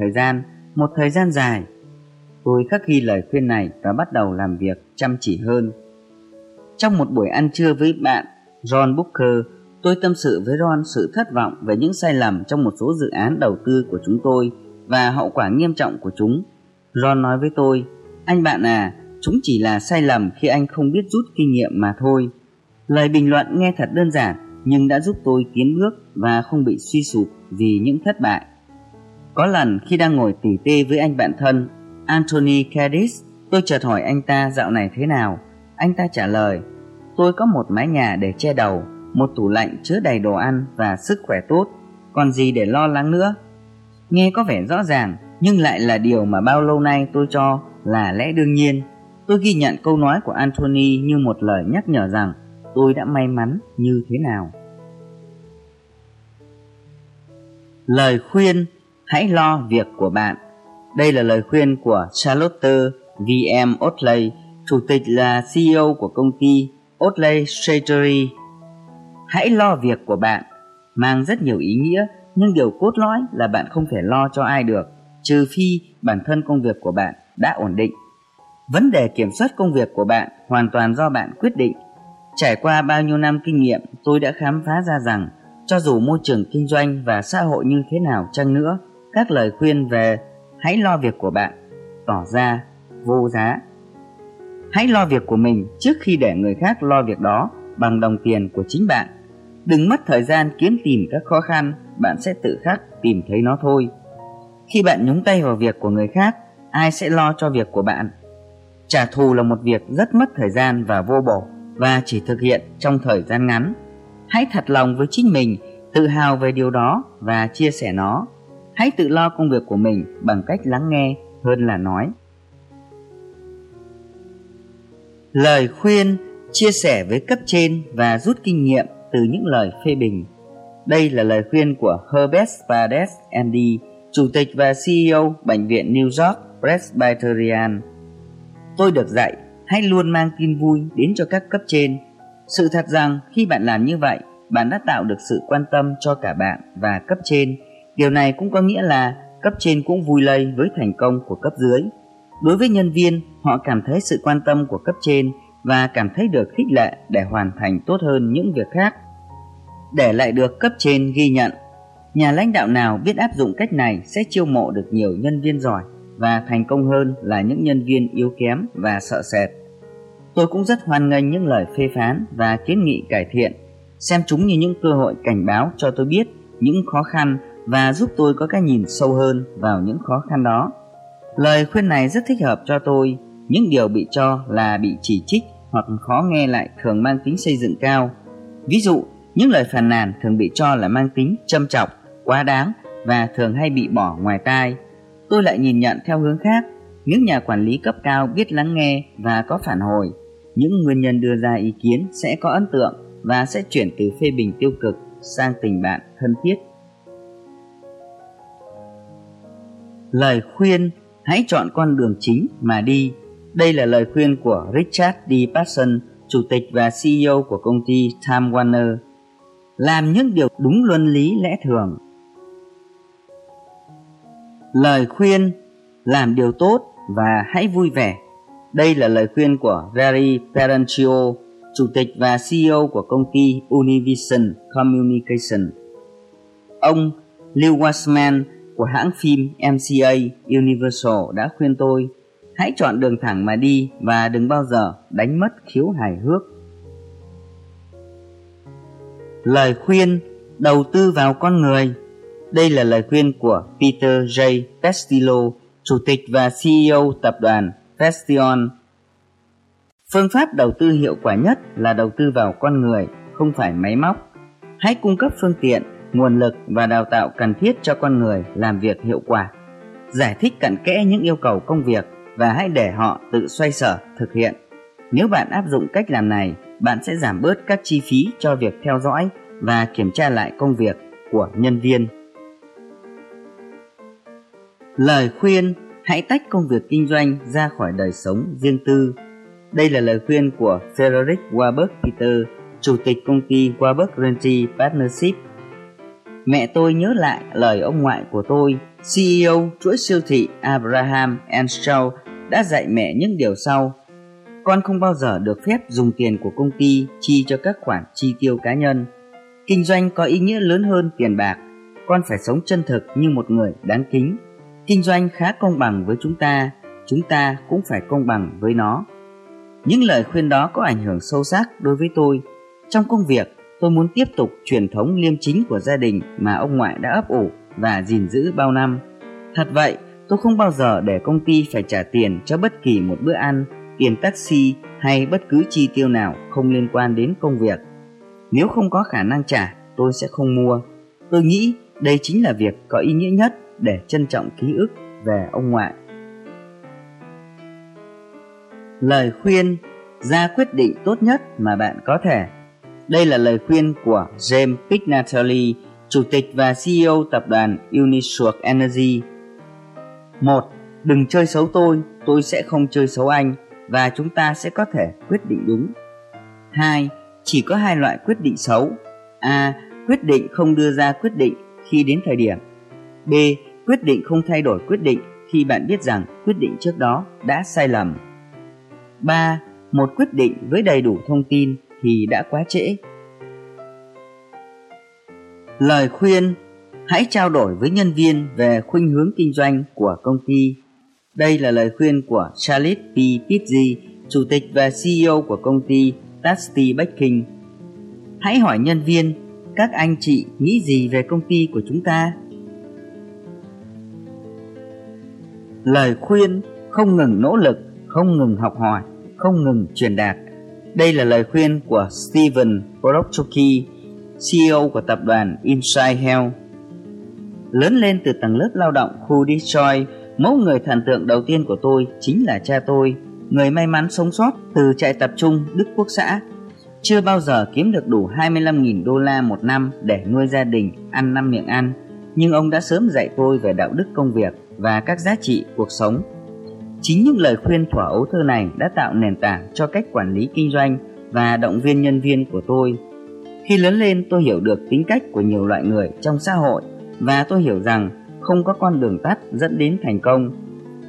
thời gian, một thời gian dài. Tôi khắc ghi lời khuyên này và bắt đầu làm việc chăm chỉ hơn. Trong một buổi ăn trưa với bạn Ron Booker, tôi tâm sự với Ron sự thất vọng về những sai lầm trong một số dự án đầu tư của chúng tôi và hậu quả nghiêm trọng của chúng. Ron nói với tôi, anh bạn à, chúng chỉ là sai lầm khi anh không biết rút kinh nghiệm mà thôi. Lời bình luận nghe thật đơn giản nhưng đã giúp tôi tiến bước và không bị suy sụp vì những thất bại. Có lần khi đang ngồi tỉ tê với anh bạn thân Anthony Cadiz, tôi chợt hỏi anh ta dạo này thế nào. Anh ta trả lời, tôi có một mái nhà để che đầu, một tủ lạnh chứa đầy đồ ăn và sức khỏe tốt, còn gì để lo lắng nữa. Nghe có vẻ rõ ràng, nhưng lại là điều mà bao lâu nay tôi cho là lẽ đương nhiên. Tôi ghi nhận câu nói của Anthony như một lời nhắc nhở rằng tôi đã may mắn như thế nào. Lời khuyên hãy lo việc của bạn. Đây là lời khuyên của Charlotte VM Otley, chủ tịch là CEO của công ty Otley Strategy. Hãy lo việc của bạn, mang rất nhiều ý nghĩa, nhưng điều cốt lõi là bạn không thể lo cho ai được, trừ phi bản thân công việc của bạn đã ổn định. Vấn đề kiểm soát công việc của bạn hoàn toàn do bạn quyết định. Trải qua bao nhiêu năm kinh nghiệm, tôi đã khám phá ra rằng cho dù môi trường kinh doanh và xã hội như thế nào chăng nữa, các lời khuyên về hãy lo việc của bạn tỏ ra vô giá. Hãy lo việc của mình trước khi để người khác lo việc đó bằng đồng tiền của chính bạn. Đừng mất thời gian kiếm tìm các khó khăn, bạn sẽ tự khắc tìm thấy nó thôi. Khi bạn nhúng tay vào việc của người khác, ai sẽ lo cho việc của bạn? Trả thù là một việc rất mất thời gian và vô bổ và chỉ thực hiện trong thời gian ngắn. Hãy thật lòng với chính mình, tự hào về điều đó và chia sẻ nó. Hãy tự lo công việc của mình bằng cách lắng nghe hơn là nói. Lời khuyên chia sẻ với cấp trên và rút kinh nghiệm từ những lời phê bình. Đây là lời khuyên của Herbert Spades, MD, Chủ tịch và CEO Bệnh viện New York Presbyterian. Tôi được dạy hãy luôn mang tin vui đến cho các cấp trên. Sự thật rằng khi bạn làm như vậy, bạn đã tạo được sự quan tâm cho cả bạn và cấp trên. Điều này cũng có nghĩa là cấp trên cũng vui lây với thành công của cấp dưới. Đối với nhân viên, họ cảm thấy sự quan tâm của cấp trên và cảm thấy được khích lệ để hoàn thành tốt hơn những việc khác. Để lại được cấp trên ghi nhận, nhà lãnh đạo nào biết áp dụng cách này sẽ chiêu mộ được nhiều nhân viên giỏi và thành công hơn là những nhân viên yếu kém và sợ sệt. Tôi cũng rất hoan nghênh những lời phê phán và kiến nghị cải thiện, xem chúng như những cơ hội cảnh báo cho tôi biết những khó khăn và giúp tôi có cái nhìn sâu hơn vào những khó khăn đó. Lời khuyên này rất thích hợp cho tôi, những điều bị cho là bị chỉ trích hoặc khó nghe lại thường mang tính xây dựng cao. Ví dụ, những lời phàn nàn thường bị cho là mang tính châm chọc, quá đáng và thường hay bị bỏ ngoài tai. Tôi lại nhìn nhận theo hướng khác, những nhà quản lý cấp cao biết lắng nghe và có phản hồi. Những nguyên nhân đưa ra ý kiến sẽ có ấn tượng và sẽ chuyển từ phê bình tiêu cực sang tình bạn thân thiết. Lời khuyên hãy chọn con đường chính mà đi. Đây là lời khuyên của Richard D. Patson, chủ tịch và CEO của công ty Time Warner. Làm những điều đúng luân lý lẽ thường. Lời khuyên làm điều tốt và hãy vui vẻ. Đây là lời khuyên của Gary Perenchio, chủ tịch và CEO của công ty Univision Communication. Ông Lew Wasman của hãng phim MCA Universal đã khuyên tôi hãy chọn đường thẳng mà đi và đừng bao giờ đánh mất khiếu hài hước. Lời khuyên đầu tư vào con người đây là lời khuyên của Peter J. Pestillo, Chủ tịch và CEO tập đoàn Festion. Phương pháp đầu tư hiệu quả nhất là đầu tư vào con người, không phải máy móc. Hãy cung cấp phương tiện nguồn lực và đào tạo cần thiết cho con người làm việc hiệu quả. Giải thích cặn kẽ những yêu cầu công việc và hãy để họ tự xoay sở thực hiện. Nếu bạn áp dụng cách làm này bạn sẽ giảm bớt các chi phí cho việc theo dõi và kiểm tra lại công việc của nhân viên. Lời khuyên hãy tách công việc kinh doanh ra khỏi đời sống riêng tư. Đây là lời khuyên của Frederick Warburg Peter, chủ tịch công ty Warburg Realty Partnership. Mẹ tôi nhớ lại lời ông ngoại của tôi CEO chuỗi siêu thị Abraham Shaw đã dạy mẹ những điều sau. Con không bao giờ được phép dùng tiền của công ty chi cho các khoản chi tiêu cá nhân. Kinh doanh có ý nghĩa lớn hơn tiền bạc. Con phải sống chân thực như một người đáng kính. Kinh doanh khá công bằng với chúng ta, chúng ta cũng phải công bằng với nó. Những lời khuyên đó có ảnh hưởng sâu sắc đối với tôi. Trong công việc, tôi muốn tiếp tục truyền thống liêm chính của gia đình mà ông ngoại đã ấp ủ và gìn giữ bao năm. Thật vậy, tôi không bao giờ để công ty phải trả tiền cho bất kỳ một bữa ăn, tiền taxi hay bất cứ chi tiêu nào không liên quan đến công việc. Nếu không có khả năng trả, tôi sẽ không mua. Tôi nghĩ đây chính là việc có ý nghĩa nhất để trân trọng ký ức về ông ngoại. Lời khuyên ra quyết định tốt nhất mà bạn có thể. Đây là lời khuyên của James Pignatelli, Chủ tịch và CEO tập đoàn Uniswap Energy. 1. Đừng chơi xấu tôi, tôi sẽ không chơi xấu anh và chúng ta sẽ có thể quyết định đúng. 2. Chỉ có hai loại quyết định xấu. A. Quyết định không đưa ra quyết định khi đến thời điểm. B. Quyết định không thay đổi quyết định khi bạn biết rằng quyết định trước đó đã sai lầm. 3. Một quyết định với đầy đủ thông tin thì đã quá trễ. Lời khuyên Hãy trao đổi với nhân viên về khuynh hướng kinh doanh của công ty. Đây là lời khuyên của Charles P. Pizzi, Chủ tịch và CEO của công ty Tasty Baking. Hãy hỏi nhân viên, các anh chị nghĩ gì về công ty của chúng ta? Lời khuyên không ngừng nỗ lực, không ngừng học hỏi, không ngừng truyền đạt. Đây là lời khuyên của Steven Porokchuki, CEO của tập đoàn Insight Health. Lớn lên từ tầng lớp lao động khu Detroit, mẫu người thần tượng đầu tiên của tôi chính là cha tôi, người may mắn sống sót từ trại tập trung Đức Quốc xã. Chưa bao giờ kiếm được đủ 25.000 đô la một năm để nuôi gia đình, ăn năm miệng ăn, nhưng ông đã sớm dạy tôi về đạo đức công việc và các giá trị cuộc sống. Chính những lời khuyên thỏa ấu thơ này đã tạo nền tảng cho cách quản lý kinh doanh và động viên nhân viên của tôi khi lớn lên tôi hiểu được tính cách của nhiều loại người trong xã hội và tôi hiểu rằng không có con đường tắt dẫn đến thành công.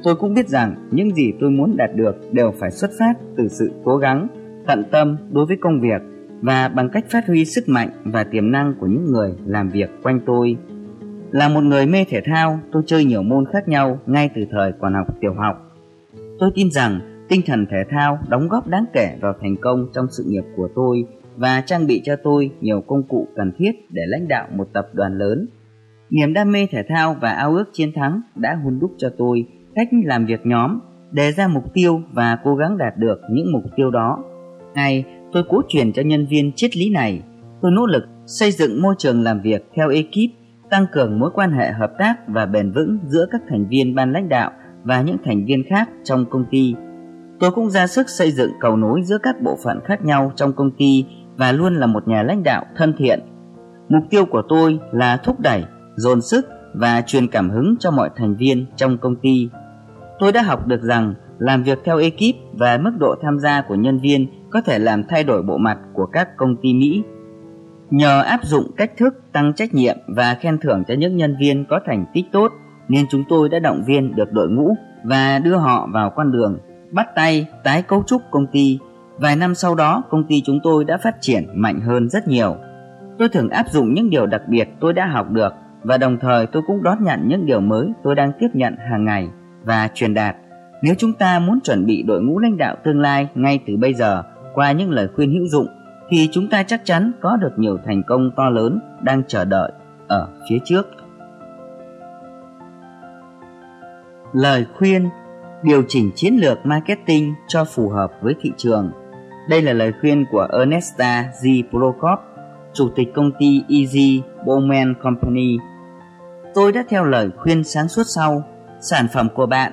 Tôi cũng biết rằng những gì tôi muốn đạt được đều phải xuất phát từ sự cố gắng, tận tâm đối với công việc và bằng cách phát huy sức mạnh và tiềm năng của những người làm việc quanh tôi. Là một người mê thể thao, tôi chơi nhiều môn khác nhau ngay từ thời còn học tiểu học. Tôi tin rằng tinh thần thể thao đóng góp đáng kể vào thành công trong sự nghiệp của tôi và trang bị cho tôi nhiều công cụ cần thiết để lãnh đạo một tập đoàn lớn. Niềm đam mê thể thao và ao ước chiến thắng đã hun đúc cho tôi cách làm việc nhóm, đề ra mục tiêu và cố gắng đạt được những mục tiêu đó. Ngày, tôi cố truyền cho nhân viên triết lý này. Tôi nỗ lực xây dựng môi trường làm việc theo ekip, tăng cường mối quan hệ hợp tác và bền vững giữa các thành viên ban lãnh đạo và những thành viên khác trong công ty. Tôi cũng ra sức xây dựng cầu nối giữa các bộ phận khác nhau trong công ty và luôn là một nhà lãnh đạo thân thiện. Mục tiêu của tôi là thúc đẩy, dồn sức và truyền cảm hứng cho mọi thành viên trong công ty. Tôi đã học được rằng làm việc theo ekip và mức độ tham gia của nhân viên có thể làm thay đổi bộ mặt của các công ty Mỹ. Nhờ áp dụng cách thức tăng trách nhiệm và khen thưởng cho những nhân viên có thành tích tốt, nên chúng tôi đã động viên được đội ngũ và đưa họ vào con đường bắt tay tái cấu trúc công ty Vài năm sau đó, công ty chúng tôi đã phát triển mạnh hơn rất nhiều. Tôi thường áp dụng những điều đặc biệt tôi đã học được và đồng thời tôi cũng đón nhận những điều mới tôi đang tiếp nhận hàng ngày và truyền đạt. Nếu chúng ta muốn chuẩn bị đội ngũ lãnh đạo tương lai ngay từ bây giờ qua những lời khuyên hữu dụng thì chúng ta chắc chắn có được nhiều thành công to lớn đang chờ đợi ở phía trước. Lời khuyên điều chỉnh chiến lược marketing cho phù hợp với thị trường đây là lời khuyên của Ernesta G. Prokop, chủ tịch công ty Easy Bowman Company. Tôi đã theo lời khuyên sáng suốt sau, sản phẩm của bạn,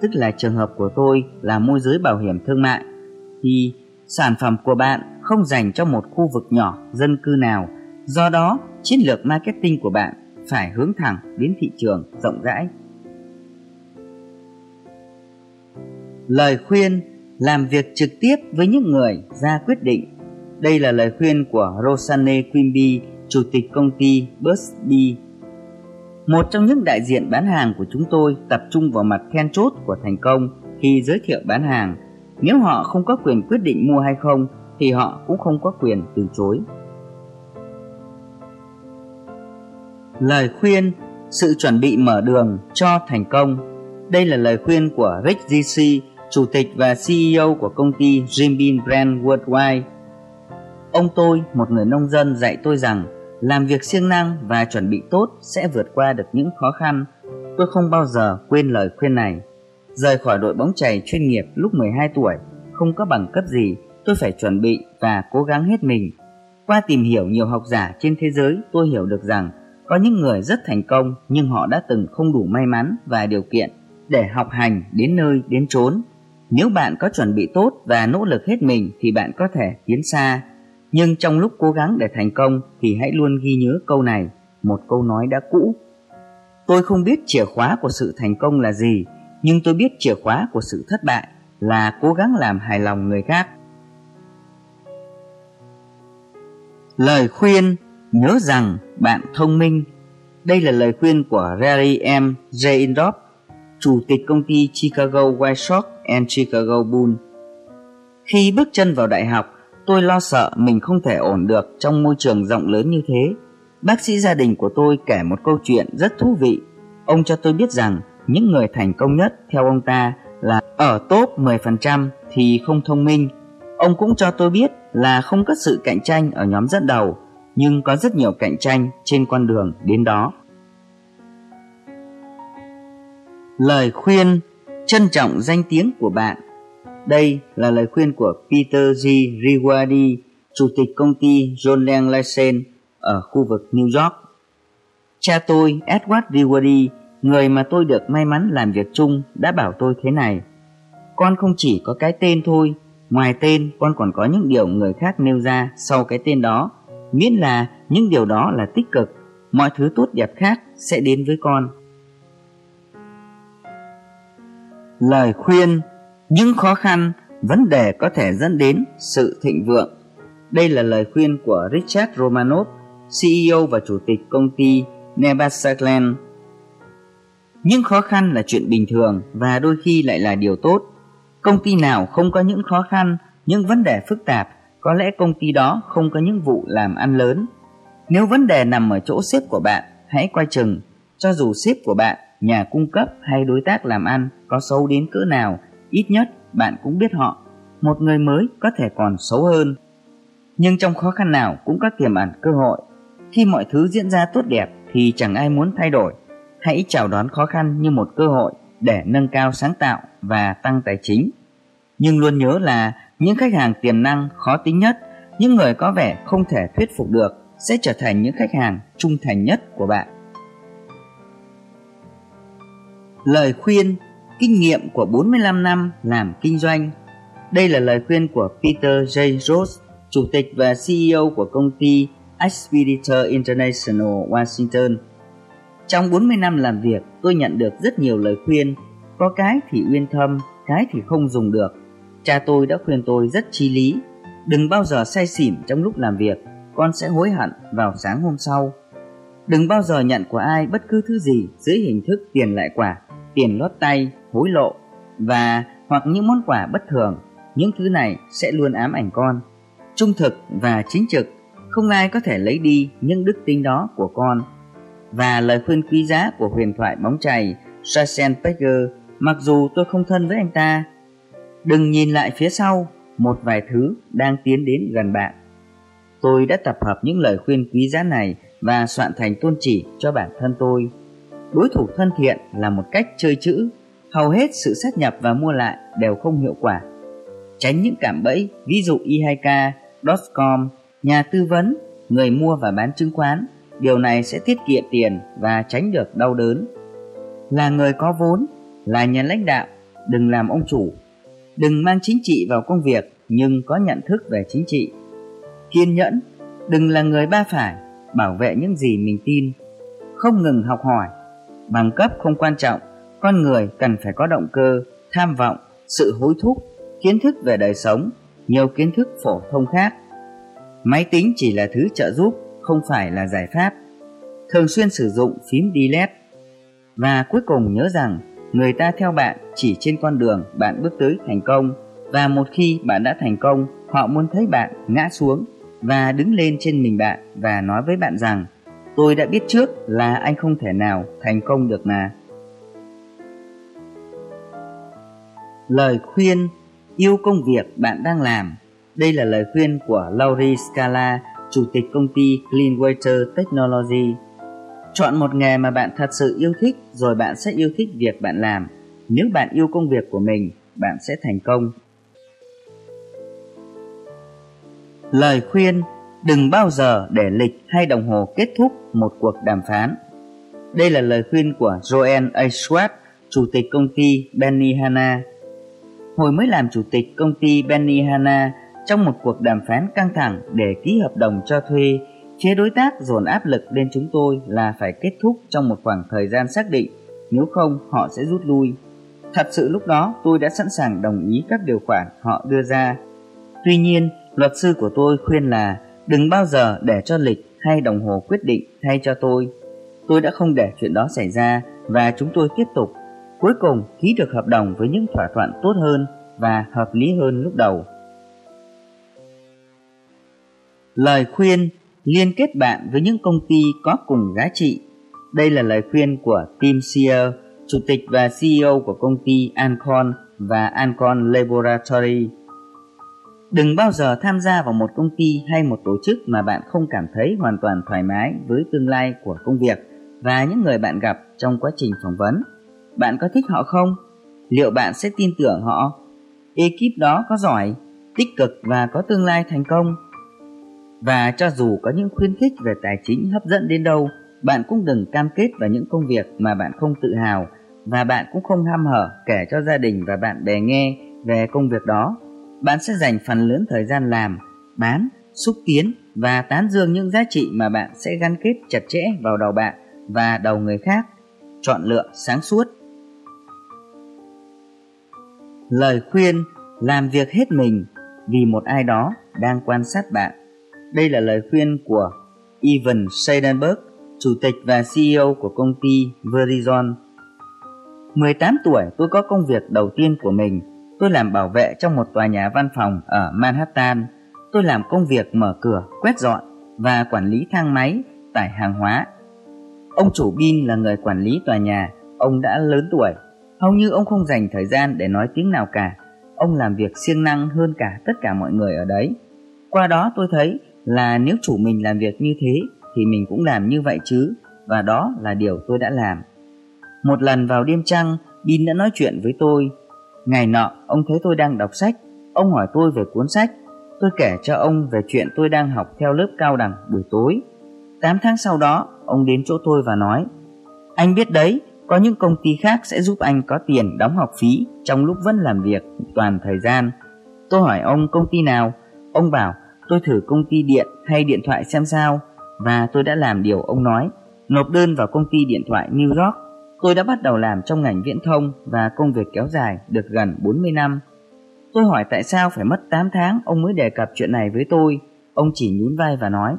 tức là trường hợp của tôi là môi giới bảo hiểm thương mại, thì sản phẩm của bạn không dành cho một khu vực nhỏ dân cư nào, do đó chiến lược marketing của bạn phải hướng thẳng đến thị trường rộng rãi. Lời khuyên làm việc trực tiếp với những người ra quyết định. Đây là lời khuyên của Rosanne Quimby, chủ tịch công ty Busby. Một trong những đại diện bán hàng của chúng tôi tập trung vào mặt then chốt của thành công khi giới thiệu bán hàng. Nếu họ không có quyền quyết định mua hay không thì họ cũng không có quyền từ chối. Lời khuyên sự chuẩn bị mở đường cho thành công. Đây là lời khuyên của Rick GC, chủ tịch và CEO của công ty Jimbin Brand Worldwide. Ông tôi, một người nông dân dạy tôi rằng làm việc siêng năng và chuẩn bị tốt sẽ vượt qua được những khó khăn. Tôi không bao giờ quên lời khuyên này. Rời khỏi đội bóng chày chuyên nghiệp lúc 12 tuổi, không có bằng cấp gì, tôi phải chuẩn bị và cố gắng hết mình. Qua tìm hiểu nhiều học giả trên thế giới, tôi hiểu được rằng có những người rất thành công nhưng họ đã từng không đủ may mắn và điều kiện để học hành đến nơi đến chốn. Nếu bạn có chuẩn bị tốt và nỗ lực hết mình thì bạn có thể tiến xa. Nhưng trong lúc cố gắng để thành công thì hãy luôn ghi nhớ câu này, một câu nói đã cũ. Tôi không biết chìa khóa của sự thành công là gì, nhưng tôi biết chìa khóa của sự thất bại là cố gắng làm hài lòng người khác. Lời khuyên Nhớ rằng bạn thông minh. Đây là lời khuyên của Larry M. J. Indop, chủ tịch công ty Chicago White Sox and Chicago Bulls. Khi bước chân vào đại học, tôi lo sợ mình không thể ổn được trong môi trường rộng lớn như thế. Bác sĩ gia đình của tôi kể một câu chuyện rất thú vị. Ông cho tôi biết rằng những người thành công nhất theo ông ta là ở top 10% thì không thông minh. Ông cũng cho tôi biết là không có sự cạnh tranh ở nhóm dẫn đầu nhưng có rất nhiều cạnh tranh trên con đường đến đó. Lời khuyên trân trọng danh tiếng của bạn. Đây là lời khuyên của Peter G. Riwardi, chủ tịch công ty John Lang Lysen ở khu vực New York. Cha tôi, Edward Riwardi, người mà tôi được may mắn làm việc chung, đã bảo tôi thế này. Con không chỉ có cái tên thôi, ngoài tên con còn có những điều người khác nêu ra sau cái tên đó miễn là những điều đó là tích cực mọi thứ tốt đẹp khác sẽ đến với con lời khuyên những khó khăn vấn đề có thể dẫn đến sự thịnh vượng đây là lời khuyên của richard romanov ceo và chủ tịch công ty nebasakland những khó khăn là chuyện bình thường và đôi khi lại là điều tốt công ty nào không có những khó khăn những vấn đề phức tạp có lẽ công ty đó không có những vụ làm ăn lớn. Nếu vấn đề nằm ở chỗ sếp của bạn, hãy quay chừng. Cho dù sếp của bạn, nhà cung cấp hay đối tác làm ăn có xấu đến cỡ nào, ít nhất bạn cũng biết họ. Một người mới có thể còn xấu hơn. Nhưng trong khó khăn nào cũng có tiềm ẩn cơ hội. Khi mọi thứ diễn ra tốt đẹp thì chẳng ai muốn thay đổi. Hãy chào đón khó khăn như một cơ hội để nâng cao sáng tạo và tăng tài chính. Nhưng luôn nhớ là những khách hàng tiềm năng khó tính nhất, những người có vẻ không thể thuyết phục được sẽ trở thành những khách hàng trung thành nhất của bạn. Lời khuyên, kinh nghiệm của 45 năm làm kinh doanh. Đây là lời khuyên của Peter J. Rose, chủ tịch và CEO của công ty Expeditor International Washington. Trong 40 năm làm việc, tôi nhận được rất nhiều lời khuyên, có cái thì uyên thâm, cái thì không dùng được Cha tôi đã khuyên tôi rất chi lý, đừng bao giờ say xỉn trong lúc làm việc, con sẽ hối hận vào sáng hôm sau. Đừng bao giờ nhận của ai bất cứ thứ gì dưới hình thức tiền lại quả, tiền lót tay, hối lộ và hoặc những món quà bất thường. Những thứ này sẽ luôn ám ảnh con. Trung thực và chính trực, không ai có thể lấy đi những đức tính đó của con. Và lời khuyên quý giá của huyền thoại bóng chày Sarsen mặc dù tôi không thân với anh ta, Đừng nhìn lại phía sau, một vài thứ đang tiến đến gần bạn. Tôi đã tập hợp những lời khuyên quý giá này và soạn thành tôn chỉ cho bản thân tôi. Đối thủ thân thiện là một cách chơi chữ, hầu hết sự sát nhập và mua lại đều không hiệu quả. Tránh những cảm bẫy, ví dụ Y2K, Dotcom, nhà tư vấn, người mua và bán chứng khoán, điều này sẽ tiết kiệm tiền và tránh được đau đớn. Là người có vốn, là nhà lãnh đạo, đừng làm ông chủ. Đừng mang chính trị vào công việc nhưng có nhận thức về chính trị. Kiên nhẫn đừng là người ba phải bảo vệ những gì mình tin. Không ngừng học hỏi bằng cấp không quan trọng, con người cần phải có động cơ, tham vọng, sự hối thúc, kiến thức về đời sống, nhiều kiến thức phổ thông khác. Máy tính chỉ là thứ trợ giúp, không phải là giải pháp. Thường xuyên sử dụng phím delete và cuối cùng nhớ rằng, người ta theo bạn chỉ trên con đường bạn bước tới thành công. Và một khi bạn đã thành công, họ muốn thấy bạn ngã xuống và đứng lên trên mình bạn và nói với bạn rằng tôi đã biết trước là anh không thể nào thành công được mà. Lời khuyên, yêu công việc bạn đang làm. Đây là lời khuyên của Laurie Scala, chủ tịch công ty Cleanwater Technology. Chọn một nghề mà bạn thật sự yêu thích, rồi bạn sẽ yêu thích việc bạn làm. Nếu bạn yêu công việc của mình, bạn sẽ thành công. Lời khuyên đừng bao giờ để lịch hay đồng hồ kết thúc một cuộc đàm phán đây là lời khuyên của Joel A. Schwartz, chủ tịch công ty Benihana. Hồi mới làm chủ tịch công ty Benihana, trong một cuộc đàm phán căng thẳng để ký hợp đồng cho thuê, phía đối tác dồn áp lực lên chúng tôi là phải kết thúc trong một khoảng thời gian xác định, nếu không họ sẽ rút lui. Thật sự lúc đó tôi đã sẵn sàng đồng ý các điều khoản họ đưa ra. Tuy nhiên, luật sư của tôi khuyên là đừng bao giờ để cho lịch hay đồng hồ quyết định thay cho tôi. Tôi đã không để chuyện đó xảy ra và chúng tôi tiếp tục. Cuối cùng ký được hợp đồng với những thỏa thuận tốt hơn và hợp lý hơn lúc đầu. Lời khuyên liên kết bạn với những công ty có cùng giá trị. Đây là lời khuyên của Tim Sear, chủ tịch và CEO của công ty Ancon và Ancon Laboratory. Đừng bao giờ tham gia vào một công ty hay một tổ chức mà bạn không cảm thấy hoàn toàn thoải mái với tương lai của công việc và những người bạn gặp trong quá trình phỏng vấn. Bạn có thích họ không? Liệu bạn sẽ tin tưởng họ? Ekip đó có giỏi, tích cực và có tương lai thành công và cho dù có những khuyến khích về tài chính hấp dẫn đến đâu, bạn cũng đừng cam kết vào những công việc mà bạn không tự hào và bạn cũng không ham hở kể cho gia đình và bạn bè nghe về công việc đó. Bạn sẽ dành phần lớn thời gian làm, bán, xúc tiến và tán dương những giá trị mà bạn sẽ gắn kết chặt chẽ vào đầu bạn và đầu người khác. Chọn lựa sáng suốt. Lời khuyên làm việc hết mình vì một ai đó đang quan sát bạn. Đây là lời khuyên của Ivan Seidenberg, chủ tịch và CEO của công ty Verizon. 18 tuổi tôi có công việc đầu tiên của mình. Tôi làm bảo vệ trong một tòa nhà văn phòng ở Manhattan. Tôi làm công việc mở cửa, quét dọn và quản lý thang máy, tải hàng hóa. Ông chủ Bin là người quản lý tòa nhà. Ông đã lớn tuổi. Hầu như ông không dành thời gian để nói tiếng nào cả. Ông làm việc siêng năng hơn cả tất cả mọi người ở đấy. Qua đó tôi thấy là nếu chủ mình làm việc như thế thì mình cũng làm như vậy chứ và đó là điều tôi đã làm một lần vào đêm trăng bin đã nói chuyện với tôi ngày nọ ông thấy tôi đang đọc sách. Ông hỏi tôi về cuốn sách. Tôi kể cho ông về chuyện tôi đang học theo lớp cao đẳng buổi tối. Tám tháng sau đó ông đến chỗ tôi và nói anh biết đấy có những công ty khác sẽ giúp anh có tiền đóng học phí trong lúc vẫn làm việc toàn thời gian. Tôi hỏi ông công ty nào? Ông bảo tôi thử công ty điện hay điện thoại xem sao. Và tôi đã làm điều ông nói, nộp đơn vào công ty điện thoại New York. Tôi đã bắt đầu làm trong ngành viễn thông và công việc kéo dài được gần 40 năm. Tôi hỏi tại sao phải mất 8 tháng ông mới đề cập chuyện này với tôi. Ông chỉ nhún vai và nói,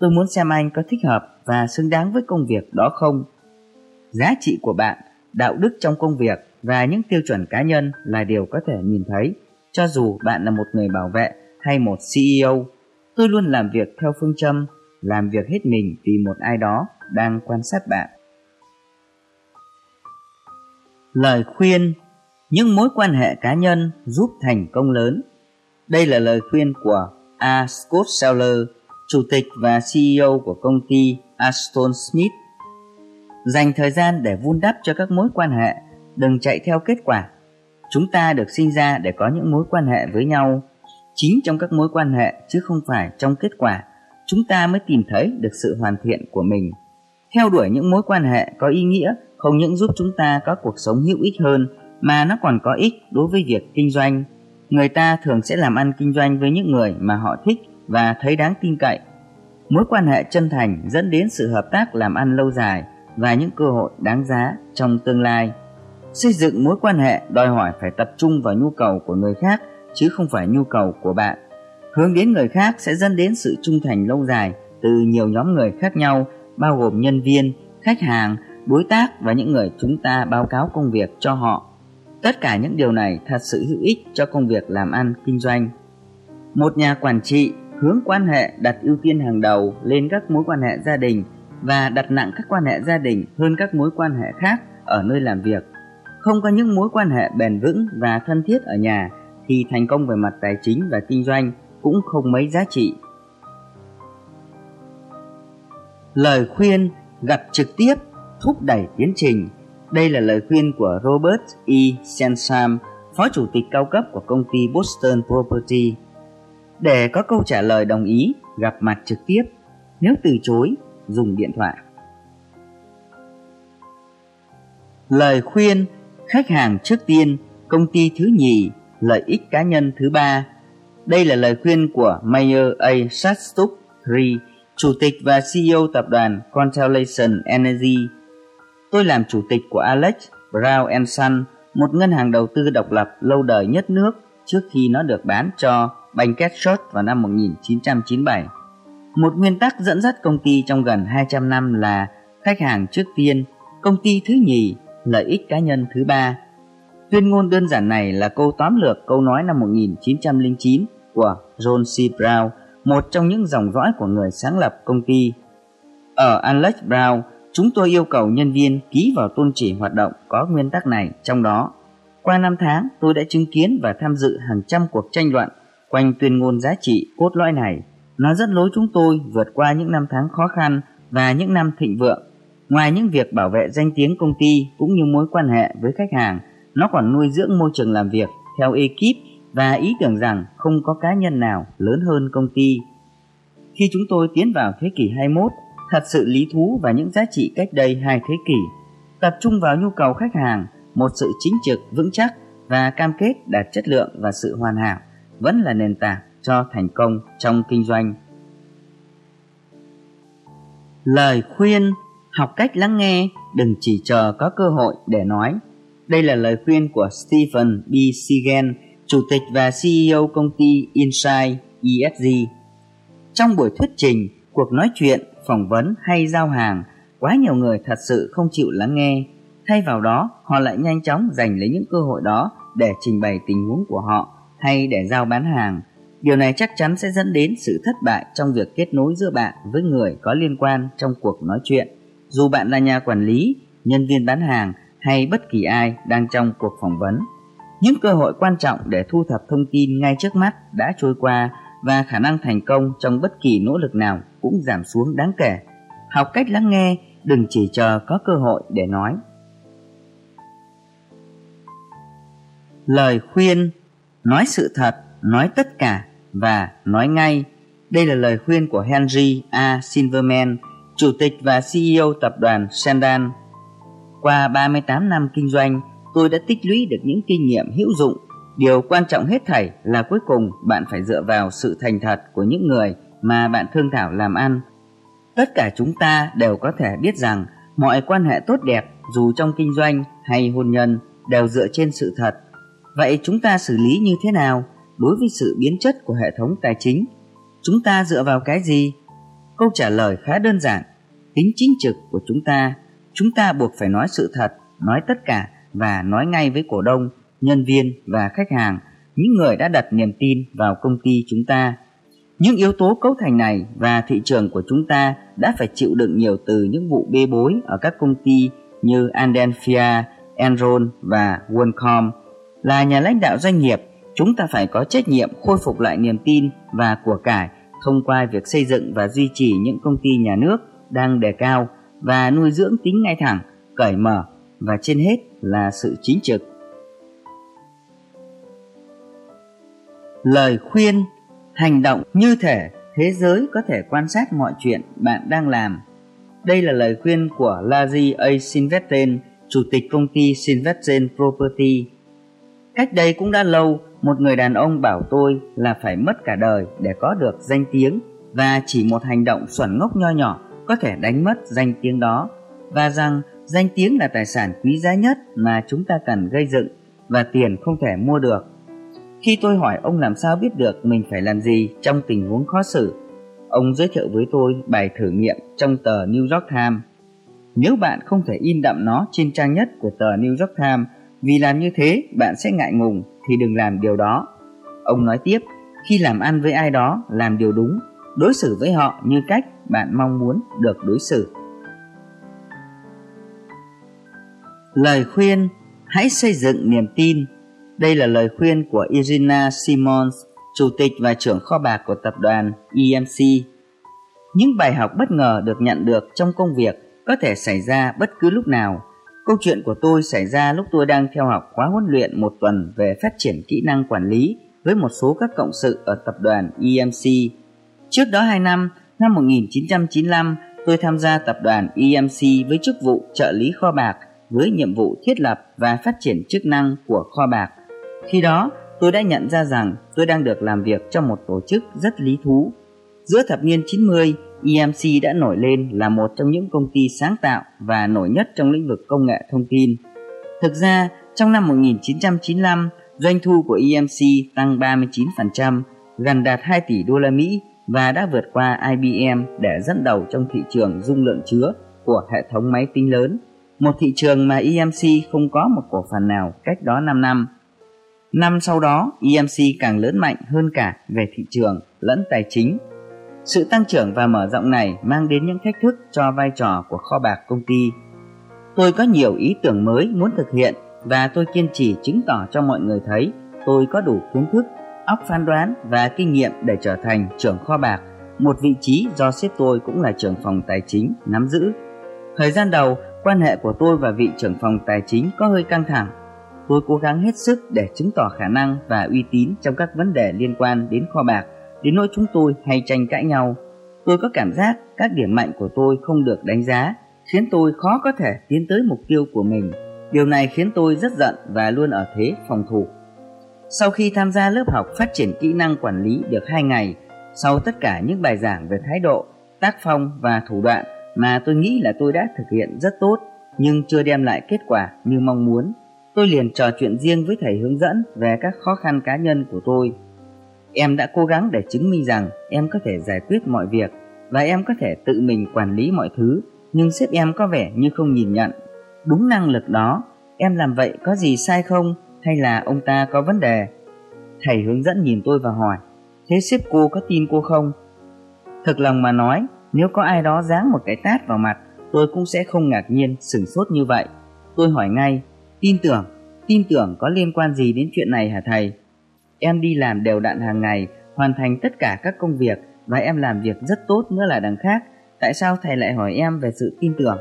tôi muốn xem anh có thích hợp và xứng đáng với công việc đó không. Giá trị của bạn, đạo đức trong công việc và những tiêu chuẩn cá nhân là điều có thể nhìn thấy, cho dù bạn là một người bảo vệ hay một CEO, tôi luôn làm việc theo phương châm làm việc hết mình vì một ai đó đang quan sát bạn. Lời khuyên những mối quan hệ cá nhân giúp thành công lớn. Đây là lời khuyên của A. Scott Seller, chủ tịch và CEO của công ty Aston Smith. Dành thời gian để vun đắp cho các mối quan hệ, đừng chạy theo kết quả. Chúng ta được sinh ra để có những mối quan hệ với nhau chính trong các mối quan hệ chứ không phải trong kết quả chúng ta mới tìm thấy được sự hoàn thiện của mình theo đuổi những mối quan hệ có ý nghĩa không những giúp chúng ta có cuộc sống hữu ích hơn, mà nó còn có ích đối với việc kinh doanh. Người ta thường sẽ làm ăn kinh doanh với những người mà họ thích và thấy đáng tin cậy. Mối quan hệ chân thành dẫn đến sự hợp tác làm ăn lâu dài và những cơ hội đáng giá trong tương lai. Xây dựng mối quan hệ đòi hỏi phải tập trung vào nhu cầu của người khác, chứ không phải nhu cầu của bạn. Hướng đến người khác sẽ dẫn đến sự trung thành lâu dài từ nhiều nhóm người khác nhau, bao gồm nhân viên, khách hàng đối tác và những người chúng ta báo cáo công việc cho họ. Tất cả những điều này thật sự hữu ích cho công việc làm ăn, kinh doanh. Một nhà quản trị hướng quan hệ đặt ưu tiên hàng đầu lên các mối quan hệ gia đình và đặt nặng các quan hệ gia đình hơn các mối quan hệ khác ở nơi làm việc. Không có những mối quan hệ bền vững và thân thiết ở nhà thì thành công về mặt tài chính và kinh doanh cũng không mấy giá trị. Lời khuyên gặp trực tiếp thúc đẩy tiến trình. Đây là lời khuyên của Robert E. Sensam, phó chủ tịch cao cấp của công ty Boston Property. Để có câu trả lời đồng ý gặp mặt trực tiếp, nếu từ chối dùng điện thoại. Lời khuyên khách hàng trước tiên, công ty thứ nhì, lợi ích cá nhân thứ ba. Đây là lời khuyên của Mayer A. Sastuk III, Chủ tịch và CEO tập đoàn Constellation Energy. Tôi làm chủ tịch của Alex Brown Son, một ngân hàng đầu tư độc lập lâu đời nhất nước trước khi nó được bán cho Banket Short vào năm 1997. Một nguyên tắc dẫn dắt công ty trong gần 200 năm là khách hàng trước tiên, công ty thứ nhì, lợi ích cá nhân thứ ba. Tuyên ngôn đơn giản này là câu tóm lược câu nói năm 1909 của John C. Brown, một trong những dòng dõi của người sáng lập công ty. Ở Alex Brown, chúng tôi yêu cầu nhân viên ký vào tôn chỉ hoạt động có nguyên tắc này trong đó. Qua năm tháng, tôi đã chứng kiến và tham dự hàng trăm cuộc tranh luận quanh tuyên ngôn giá trị cốt lõi này. Nó rất lối chúng tôi vượt qua những năm tháng khó khăn và những năm thịnh vượng. Ngoài những việc bảo vệ danh tiếng công ty cũng như mối quan hệ với khách hàng, nó còn nuôi dưỡng môi trường làm việc theo ekip và ý tưởng rằng không có cá nhân nào lớn hơn công ty. Khi chúng tôi tiến vào thế kỷ 21, thật sự lý thú và những giá trị cách đây hai thế kỷ, tập trung vào nhu cầu khách hàng, một sự chính trực vững chắc và cam kết đạt chất lượng và sự hoàn hảo vẫn là nền tảng cho thành công trong kinh doanh. Lời khuyên học cách lắng nghe, đừng chỉ chờ có cơ hội để nói. Đây là lời khuyên của Stephen B. Segan, chủ tịch và CEO công ty Insight ESG. Trong buổi thuyết trình, cuộc nói chuyện, phỏng vấn hay giao hàng, quá nhiều người thật sự không chịu lắng nghe. Thay vào đó, họ lại nhanh chóng giành lấy những cơ hội đó để trình bày tình huống của họ hay để giao bán hàng. Điều này chắc chắn sẽ dẫn đến sự thất bại trong việc kết nối giữa bạn với người có liên quan trong cuộc nói chuyện. Dù bạn là nhà quản lý, nhân viên bán hàng hay bất kỳ ai đang trong cuộc phỏng vấn. Những cơ hội quan trọng để thu thập thông tin ngay trước mắt đã trôi qua và khả năng thành công trong bất kỳ nỗ lực nào cũng giảm xuống đáng kể. Học cách lắng nghe, đừng chỉ chờ có cơ hội để nói. Lời khuyên nói sự thật, nói tất cả và nói ngay. Đây là lời khuyên của Henry A. Silverman, Chủ tịch và CEO tập đoàn Sandan. Qua 38 năm kinh doanh, tôi đã tích lũy được những kinh nghiệm hữu dụng. Điều quan trọng hết thảy là cuối cùng bạn phải dựa vào sự thành thật của những người mà bạn thương thảo làm ăn. Tất cả chúng ta đều có thể biết rằng mọi quan hệ tốt đẹp dù trong kinh doanh hay hôn nhân đều dựa trên sự thật Vậy chúng ta xử lý như thế nào đối với sự biến chất của hệ thống tài chính? Chúng ta dựa vào cái gì? Câu trả lời khá đơn giản. Tính chính trực của chúng ta, chúng ta buộc phải nói sự thật, nói tất cả và nói ngay với cổ đông, nhân viên và khách hàng, những người đã đặt niềm tin vào công ty chúng ta. Những yếu tố cấu thành này và thị trường của chúng ta đã phải chịu đựng nhiều từ những vụ bê bối ở các công ty như Andenfia, Enron và WorldCom là nhà lãnh đạo doanh nghiệp, chúng ta phải có trách nhiệm khôi phục lại niềm tin và của cải thông qua việc xây dựng và duy trì những công ty nhà nước đang đề cao và nuôi dưỡng tính ngay thẳng, cởi mở và trên hết là sự chính trực. Lời khuyên, hành động như thể thế giới có thể quan sát mọi chuyện bạn đang làm. Đây là lời khuyên của Larry A. Silverstein, chủ tịch công ty Silverstein Property Cách đây cũng đã lâu, một người đàn ông bảo tôi là phải mất cả đời để có được danh tiếng và chỉ một hành động xuẩn ngốc nho nhỏ có thể đánh mất danh tiếng đó và rằng danh tiếng là tài sản quý giá nhất mà chúng ta cần gây dựng và tiền không thể mua được. Khi tôi hỏi ông làm sao biết được mình phải làm gì trong tình huống khó xử, ông giới thiệu với tôi bài thử nghiệm trong tờ New York Times. nếu bạn không thể in đậm nó trên trang nhất của tờ New York Times vì làm như thế bạn sẽ ngại ngùng thì đừng làm điều đó. Ông nói tiếp, khi làm ăn với ai đó, làm điều đúng, đối xử với họ như cách bạn mong muốn được đối xử. Lời khuyên Hãy xây dựng niềm tin đây là lời khuyên của Irina Simons, Chủ tịch và trưởng kho bạc của tập đoàn EMC. Những bài học bất ngờ được nhận được trong công việc có thể xảy ra bất cứ lúc nào. Câu chuyện của tôi xảy ra lúc tôi đang theo học khóa huấn luyện một tuần về phát triển kỹ năng quản lý với một số các cộng sự ở tập đoàn EMC. Trước đó 2 năm, năm 1995, tôi tham gia tập đoàn EMC với chức vụ trợ lý kho bạc với nhiệm vụ thiết lập và phát triển chức năng của kho bạc. Khi đó, tôi đã nhận ra rằng tôi đang được làm việc trong một tổ chức rất lý thú. Giữa thập niên 90, EMC đã nổi lên là một trong những công ty sáng tạo và nổi nhất trong lĩnh vực công nghệ thông tin. Thực ra, trong năm 1995, doanh thu của EMC tăng 39%, gần đạt 2 tỷ đô la Mỹ và đã vượt qua IBM để dẫn đầu trong thị trường dung lượng chứa của hệ thống máy tính lớn một thị trường mà EMC không có một cổ phần nào cách đó 5 năm. Năm sau đó, EMC càng lớn mạnh hơn cả về thị trường lẫn tài chính. Sự tăng trưởng và mở rộng này mang đến những thách thức cho vai trò của kho bạc công ty. Tôi có nhiều ý tưởng mới muốn thực hiện và tôi kiên trì chứng tỏ cho mọi người thấy tôi có đủ kiến thức, óc phán đoán và kinh nghiệm để trở thành trưởng kho bạc, một vị trí do sếp tôi cũng là trưởng phòng tài chính nắm giữ. Thời gian đầu, Quan hệ của tôi và vị trưởng phòng tài chính có hơi căng thẳng. Tôi cố gắng hết sức để chứng tỏ khả năng và uy tín trong các vấn đề liên quan đến kho bạc, đến nỗi chúng tôi hay tranh cãi nhau. Tôi có cảm giác các điểm mạnh của tôi không được đánh giá, khiến tôi khó có thể tiến tới mục tiêu của mình. Điều này khiến tôi rất giận và luôn ở thế phòng thủ. Sau khi tham gia lớp học phát triển kỹ năng quản lý được 2 ngày, sau tất cả những bài giảng về thái độ, tác phong và thủ đoạn mà tôi nghĩ là tôi đã thực hiện rất tốt nhưng chưa đem lại kết quả như mong muốn. Tôi liền trò chuyện riêng với thầy hướng dẫn về các khó khăn cá nhân của tôi. Em đã cố gắng để chứng minh rằng em có thể giải quyết mọi việc và em có thể tự mình quản lý mọi thứ, nhưng sếp em có vẻ như không nhìn nhận. Đúng năng lực đó, em làm vậy có gì sai không hay là ông ta có vấn đề? Thầy hướng dẫn nhìn tôi và hỏi, thế sếp cô có tin cô không? Thực lòng mà nói, nếu có ai đó giáng một cái tát vào mặt, tôi cũng sẽ không ngạc nhiên, sửng sốt như vậy. Tôi hỏi ngay, tin tưởng, tin tưởng có liên quan gì đến chuyện này hả thầy? Em đi làm đều đặn hàng ngày, hoàn thành tất cả các công việc và em làm việc rất tốt nữa là đằng khác. Tại sao thầy lại hỏi em về sự tin tưởng?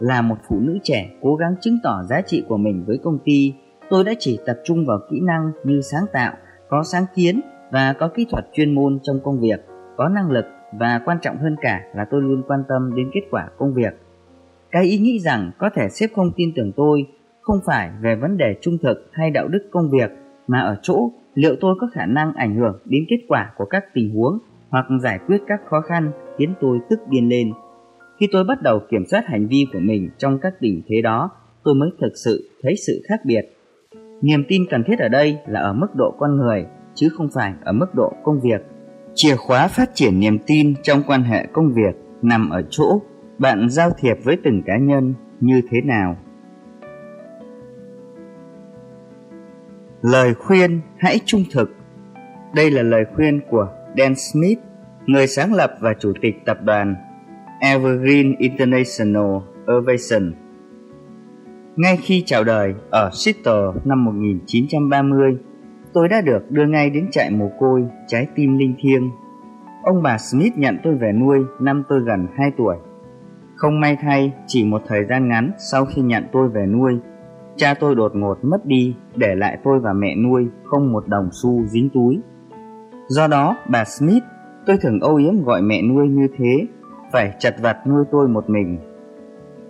Là một phụ nữ trẻ cố gắng chứng tỏ giá trị của mình với công ty, tôi đã chỉ tập trung vào kỹ năng như sáng tạo, có sáng kiến và có kỹ thuật chuyên môn trong công việc, có năng lực và quan trọng hơn cả là tôi luôn quan tâm đến kết quả công việc. Cái ý nghĩ rằng có thể sếp không tin tưởng tôi không phải về vấn đề trung thực hay đạo đức công việc mà ở chỗ liệu tôi có khả năng ảnh hưởng đến kết quả của các tình huống hoặc giải quyết các khó khăn khiến tôi tức điên lên. Khi tôi bắt đầu kiểm soát hành vi của mình trong các tình thế đó, tôi mới thực sự thấy sự khác biệt. Niềm tin cần thiết ở đây là ở mức độ con người, chứ không phải ở mức độ công việc. Chìa khóa phát triển niềm tin trong quan hệ công việc nằm ở chỗ bạn giao thiệp với từng cá nhân như thế nào. Lời khuyên hãy trung thực. Đây là lời khuyên của Dan Smith, người sáng lập và chủ tịch tập đoàn Evergreen International Aviation. Ngay khi chào đời ở Seattle năm 1930, tôi đã được đưa ngay đến trại mồ côi trái tim linh thiêng. Ông bà Smith nhận tôi về nuôi năm tôi gần 2 tuổi. Không may thay, chỉ một thời gian ngắn sau khi nhận tôi về nuôi, cha tôi đột ngột mất đi để lại tôi và mẹ nuôi không một đồng xu dính túi. Do đó, bà Smith, tôi thường âu yếm gọi mẹ nuôi như thế, phải chặt vặt nuôi tôi một mình.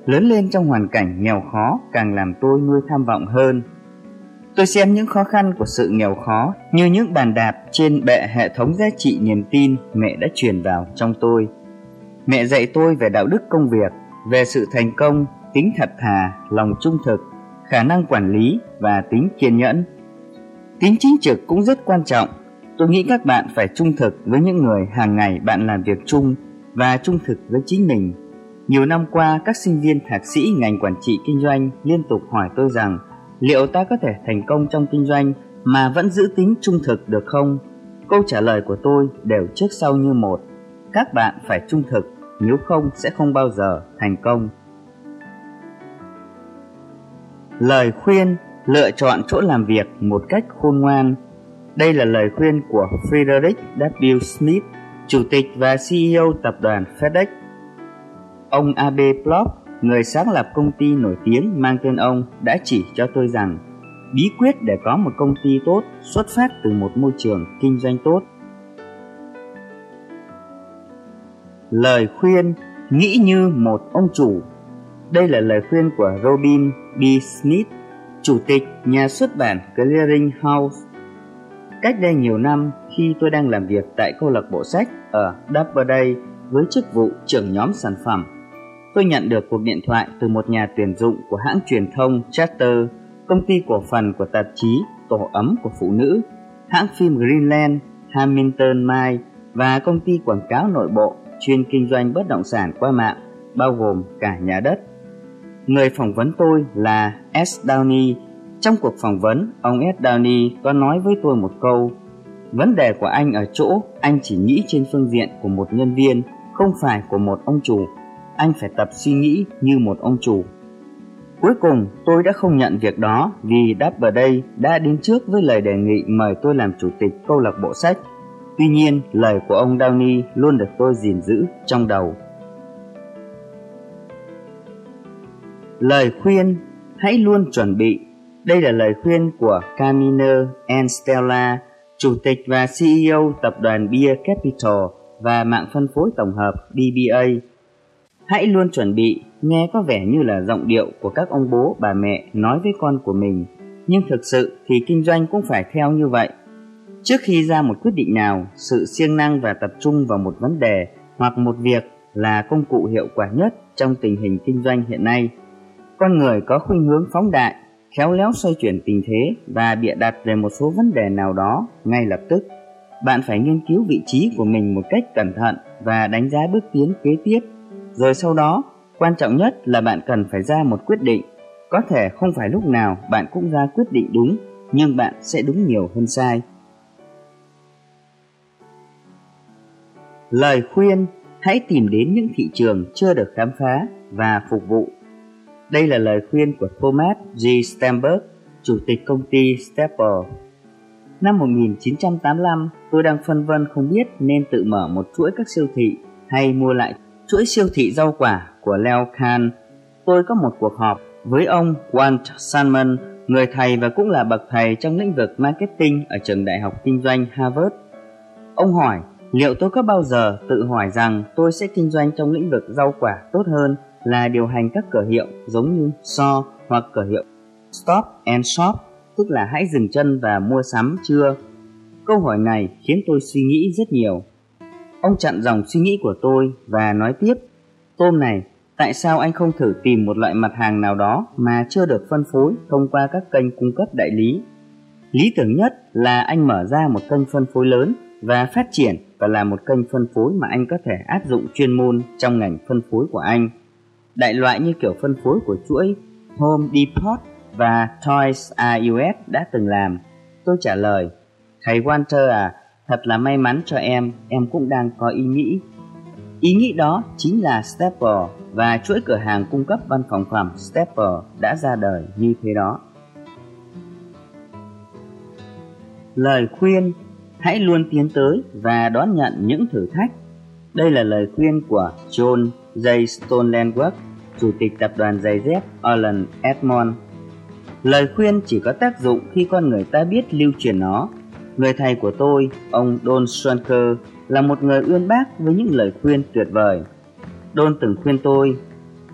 Lớn lên trong hoàn cảnh nghèo khó càng làm tôi nuôi tham vọng hơn Tôi xem những khó khăn của sự nghèo khó như những bàn đạp trên bệ hệ thống giá trị niềm tin mẹ đã truyền vào trong tôi. Mẹ dạy tôi về đạo đức công việc, về sự thành công, tính thật thà, lòng trung thực, khả năng quản lý và tính kiên nhẫn. Tính chính trực cũng rất quan trọng. Tôi nghĩ các bạn phải trung thực với những người hàng ngày bạn làm việc chung và trung thực với chính mình. Nhiều năm qua, các sinh viên thạc sĩ ngành quản trị kinh doanh liên tục hỏi tôi rằng liệu ta có thể thành công trong kinh doanh mà vẫn giữ tính trung thực được không? Câu trả lời của tôi đều trước sau như một. Các bạn phải trung thực, nếu không sẽ không bao giờ thành công. Lời khuyên lựa chọn chỗ làm việc một cách khôn ngoan. Đây là lời khuyên của Frederick W. Smith, Chủ tịch và CEO tập đoàn FedEx. Ông A.B. Block, người sáng lập công ty nổi tiếng mang tên ông, đã chỉ cho tôi rằng bí quyết để có một công ty tốt xuất phát từ một môi trường kinh doanh tốt. Lời khuyên nghĩ như một ông chủ. Đây là lời khuyên của Robin B. Smith, chủ tịch nhà xuất bản Clearing House. Cách đây nhiều năm, khi tôi đang làm việc tại câu lạc bộ sách ở Doubleday với chức vụ trưởng nhóm sản phẩm, tôi nhận được cuộc điện thoại từ một nhà tuyển dụng của hãng truyền thông Charter, công ty cổ phần của tạp chí Tổ ấm của phụ nữ, hãng phim Greenland, Hamilton Mile và công ty quảng cáo nội bộ chuyên kinh doanh bất động sản qua mạng, bao gồm cả nhà đất. Người phỏng vấn tôi là S. Downey. Trong cuộc phỏng vấn, ông S. Downey có nói với tôi một câu Vấn đề của anh ở chỗ anh chỉ nghĩ trên phương diện của một nhân viên, không phải của một ông chủ. Anh phải tập suy nghĩ như một ông chủ. Cuối cùng, tôi đã không nhận việc đó vì Day đã đến trước với lời đề nghị mời tôi làm chủ tịch câu lạc bộ sách. Tuy nhiên, lời của ông Downey luôn được tôi gìn giữ trong đầu. Lời khuyên Hãy luôn chuẩn bị. Đây là lời khuyên của Caminer and Stella Chủ tịch và CEO tập đoàn Beer Capital và mạng phân phối tổng hợp DBA Hãy luôn chuẩn bị Nghe có vẻ như là giọng điệu của các ông bố bà mẹ nói với con của mình. Nhưng thực sự thì kinh doanh cũng phải theo như vậy. Trước khi ra một quyết định nào, sự siêng năng và tập trung vào một vấn đề hoặc một việc là công cụ hiệu quả nhất trong tình hình kinh doanh hiện nay con người có khuynh hướng phóng đại, khéo léo xoay chuyển tình thế và bịa đặt về một số vấn đề nào đó ngay lập tức. Bạn phải nghiên cứu vị trí của mình một cách cẩn thận và đánh giá bước tiến kế tiếp. Rồi sau đó, quan trọng nhất là bạn cần phải ra một quyết định. Có thể không phải lúc nào bạn cũng ra quyết định đúng, nhưng bạn sẽ đúng nhiều hơn sai. Lời khuyên, hãy tìm đến những thị trường chưa được khám phá và phục vụ đây là lời khuyên của Thomas G. Stamberg, chủ tịch công ty Staples. Năm 1985, tôi đang phân vân không biết nên tự mở một chuỗi các siêu thị hay mua lại chuỗi siêu thị rau quả của Leo Khan. Tôi có một cuộc họp với ông Walt Salmon, người thầy và cũng là bậc thầy trong lĩnh vực marketing ở trường đại học kinh doanh Harvard. Ông hỏi liệu tôi có bao giờ tự hỏi rằng tôi sẽ kinh doanh trong lĩnh vực rau quả tốt hơn là điều hành các cửa hiệu giống như So hoặc cửa hiệu Stop and Shop, tức là hãy dừng chân và mua sắm chưa? Câu hỏi này khiến tôi suy nghĩ rất nhiều. Ông chặn dòng suy nghĩ của tôi và nói tiếp, tôm này, tại sao anh không thử tìm một loại mặt hàng nào đó mà chưa được phân phối thông qua các kênh cung cấp đại lý? Lý tưởng nhất là anh mở ra một kênh phân phối lớn và phát triển và là một kênh phân phối mà anh có thể áp dụng chuyên môn trong ngành phân phối của anh đại loại như kiểu phân phối của chuỗi Home Depot và Toys R Us đã từng làm. Tôi trả lời, thầy Walter à, thật là may mắn cho em, em cũng đang có ý nghĩ. Ý nghĩ đó chính là Staples và chuỗi cửa hàng cung cấp văn phòng phẩm Staples đã ra đời như thế đó. Lời khuyên Hãy luôn tiến tới và đón nhận những thử thách. Đây là lời khuyên của John J. Stonelandworth, Chủ tịch tập đoàn giày dép Alan Edmond. Lời khuyên chỉ có tác dụng khi con người ta biết lưu truyền nó. Người thầy của tôi, ông Don Schwanker, là một người uyên bác với những lời khuyên tuyệt vời. Don từng khuyên tôi,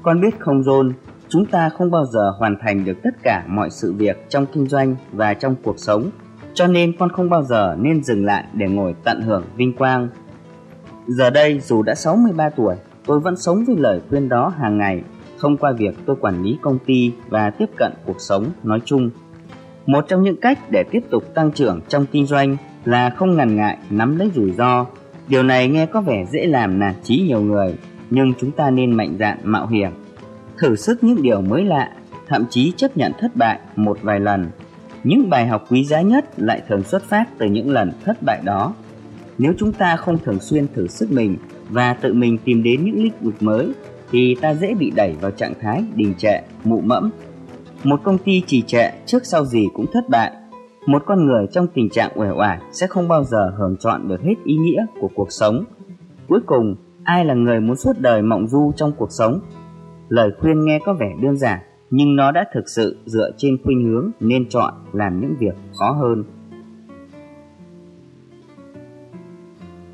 con biết không John, chúng ta không bao giờ hoàn thành được tất cả mọi sự việc trong kinh doanh và trong cuộc sống, cho nên con không bao giờ nên dừng lại để ngồi tận hưởng vinh quang. Giờ đây dù đã 63 tuổi, tôi vẫn sống với lời khuyên đó hàng ngày thông qua việc tôi quản lý công ty và tiếp cận cuộc sống nói chung. Một trong những cách để tiếp tục tăng trưởng trong kinh doanh là không ngần ngại nắm lấy rủi ro. Điều này nghe có vẻ dễ làm nản trí nhiều người, nhưng chúng ta nên mạnh dạn mạo hiểm, thử sức những điều mới lạ, thậm chí chấp nhận thất bại một vài lần. Những bài học quý giá nhất lại thường xuất phát từ những lần thất bại đó. Nếu chúng ta không thường xuyên thử sức mình và tự mình tìm đến những lĩnh vực mới thì ta dễ bị đẩy vào trạng thái đình trệ, mụ mẫm. Một công ty trì trệ trước sau gì cũng thất bại. Một con người trong tình trạng uể oải sẽ không bao giờ hưởng chọn được hết ý nghĩa của cuộc sống. Cuối cùng, ai là người muốn suốt đời mộng du trong cuộc sống? Lời khuyên nghe có vẻ đơn giản, nhưng nó đã thực sự dựa trên khuynh hướng nên chọn làm những việc khó hơn.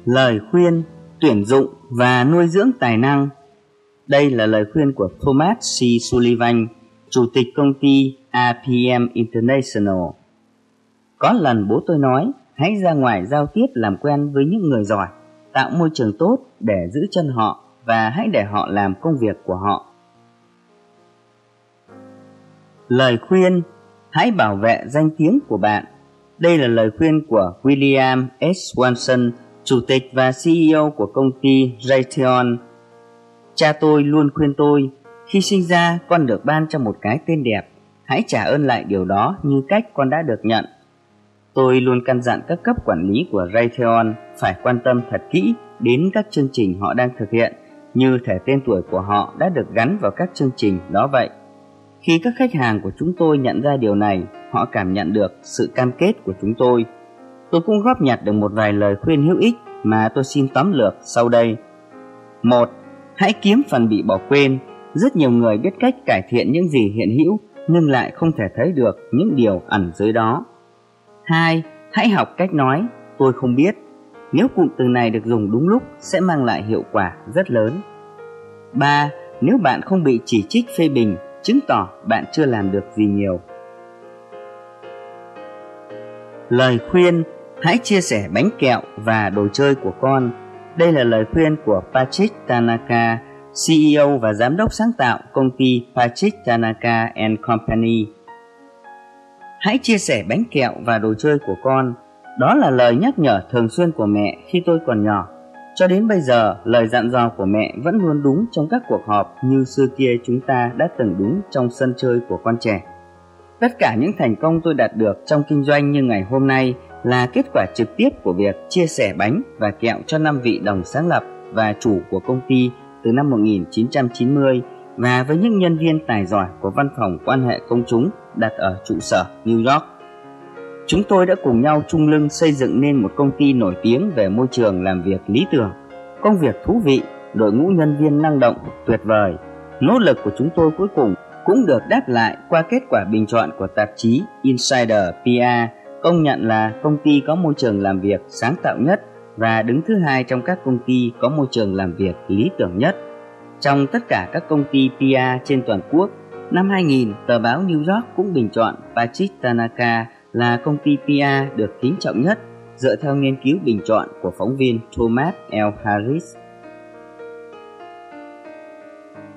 Lời khuyên tuyển dụng và nuôi dưỡng tài năng đây là lời khuyên của Thomas C. Sullivan, chủ tịch công ty APM International. Có lần bố tôi nói, hãy ra ngoài giao tiếp làm quen với những người giỏi, tạo môi trường tốt để giữ chân họ và hãy để họ làm công việc của họ. Lời khuyên Hãy bảo vệ danh tiếng của bạn. Đây là lời khuyên của William S. Watson, chủ tịch và CEO của công ty Raytheon Cha tôi luôn khuyên tôi, khi sinh ra con được ban cho một cái tên đẹp, hãy trả ơn lại điều đó như cách con đã được nhận. Tôi luôn căn dặn các cấp quản lý của Raytheon phải quan tâm thật kỹ đến các chương trình họ đang thực hiện, như thể tên tuổi của họ đã được gắn vào các chương trình đó vậy. Khi các khách hàng của chúng tôi nhận ra điều này, họ cảm nhận được sự cam kết của chúng tôi. Tôi cũng góp nhặt được một vài lời khuyên hữu ích mà tôi xin tóm lược sau đây. Một, Hãy kiếm phần bị bỏ quên. Rất nhiều người biết cách cải thiện những gì hiện hữu nhưng lại không thể thấy được những điều ẩn dưới đó. 2. Hãy học cách nói tôi không biết. Nếu cụm từ này được dùng đúng lúc sẽ mang lại hiệu quả rất lớn. 3. Nếu bạn không bị chỉ trích phê bình, chứng tỏ bạn chưa làm được gì nhiều. Lời khuyên Hãy chia sẻ bánh kẹo và đồ chơi của con đây là lời khuyên của Patrick Tanaka, CEO và giám đốc sáng tạo công ty Patrick Tanaka and Company. Hãy chia sẻ bánh kẹo và đồ chơi của con. Đó là lời nhắc nhở thường xuyên của mẹ khi tôi còn nhỏ. Cho đến bây giờ, lời dặn dò của mẹ vẫn luôn đúng trong các cuộc họp như xưa kia chúng ta đã từng đúng trong sân chơi của con trẻ. Tất cả những thành công tôi đạt được trong kinh doanh như ngày hôm nay là kết quả trực tiếp của việc chia sẻ bánh và kẹo cho năm vị đồng sáng lập và chủ của công ty từ năm 1990 và với những nhân viên tài giỏi của văn phòng quan hệ công chúng đặt ở trụ sở New York. Chúng tôi đã cùng nhau chung lưng xây dựng nên một công ty nổi tiếng về môi trường làm việc lý tưởng, công việc thú vị, đội ngũ nhân viên năng động, tuyệt vời. Nỗ lực của chúng tôi cuối cùng cũng được đáp lại qua kết quả bình chọn của tạp chí Insider PR công nhận là công ty có môi trường làm việc sáng tạo nhất và đứng thứ hai trong các công ty có môi trường làm việc lý tưởng nhất. Trong tất cả các công ty PR trên toàn quốc, năm 2000, tờ báo New York cũng bình chọn Patrick Tanaka là công ty PR được kính trọng nhất dựa theo nghiên cứu bình chọn của phóng viên Thomas L. Harris.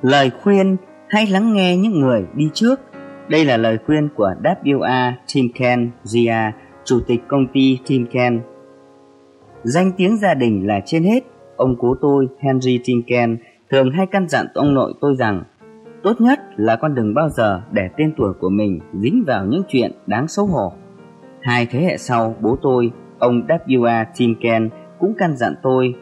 Lời khuyên hãy lắng nghe những người đi trước đây là lời khuyên của WA Timken Zia, chủ tịch công ty Timken. Danh tiếng gia đình là trên hết. Ông cố tôi, Henry Timken, thường hay căn dặn ông nội tôi rằng tốt nhất là con đừng bao giờ để tên tuổi của mình dính vào những chuyện đáng xấu hổ. Hai thế hệ sau, bố tôi, ông W.A. Timken cũng căn dặn tôi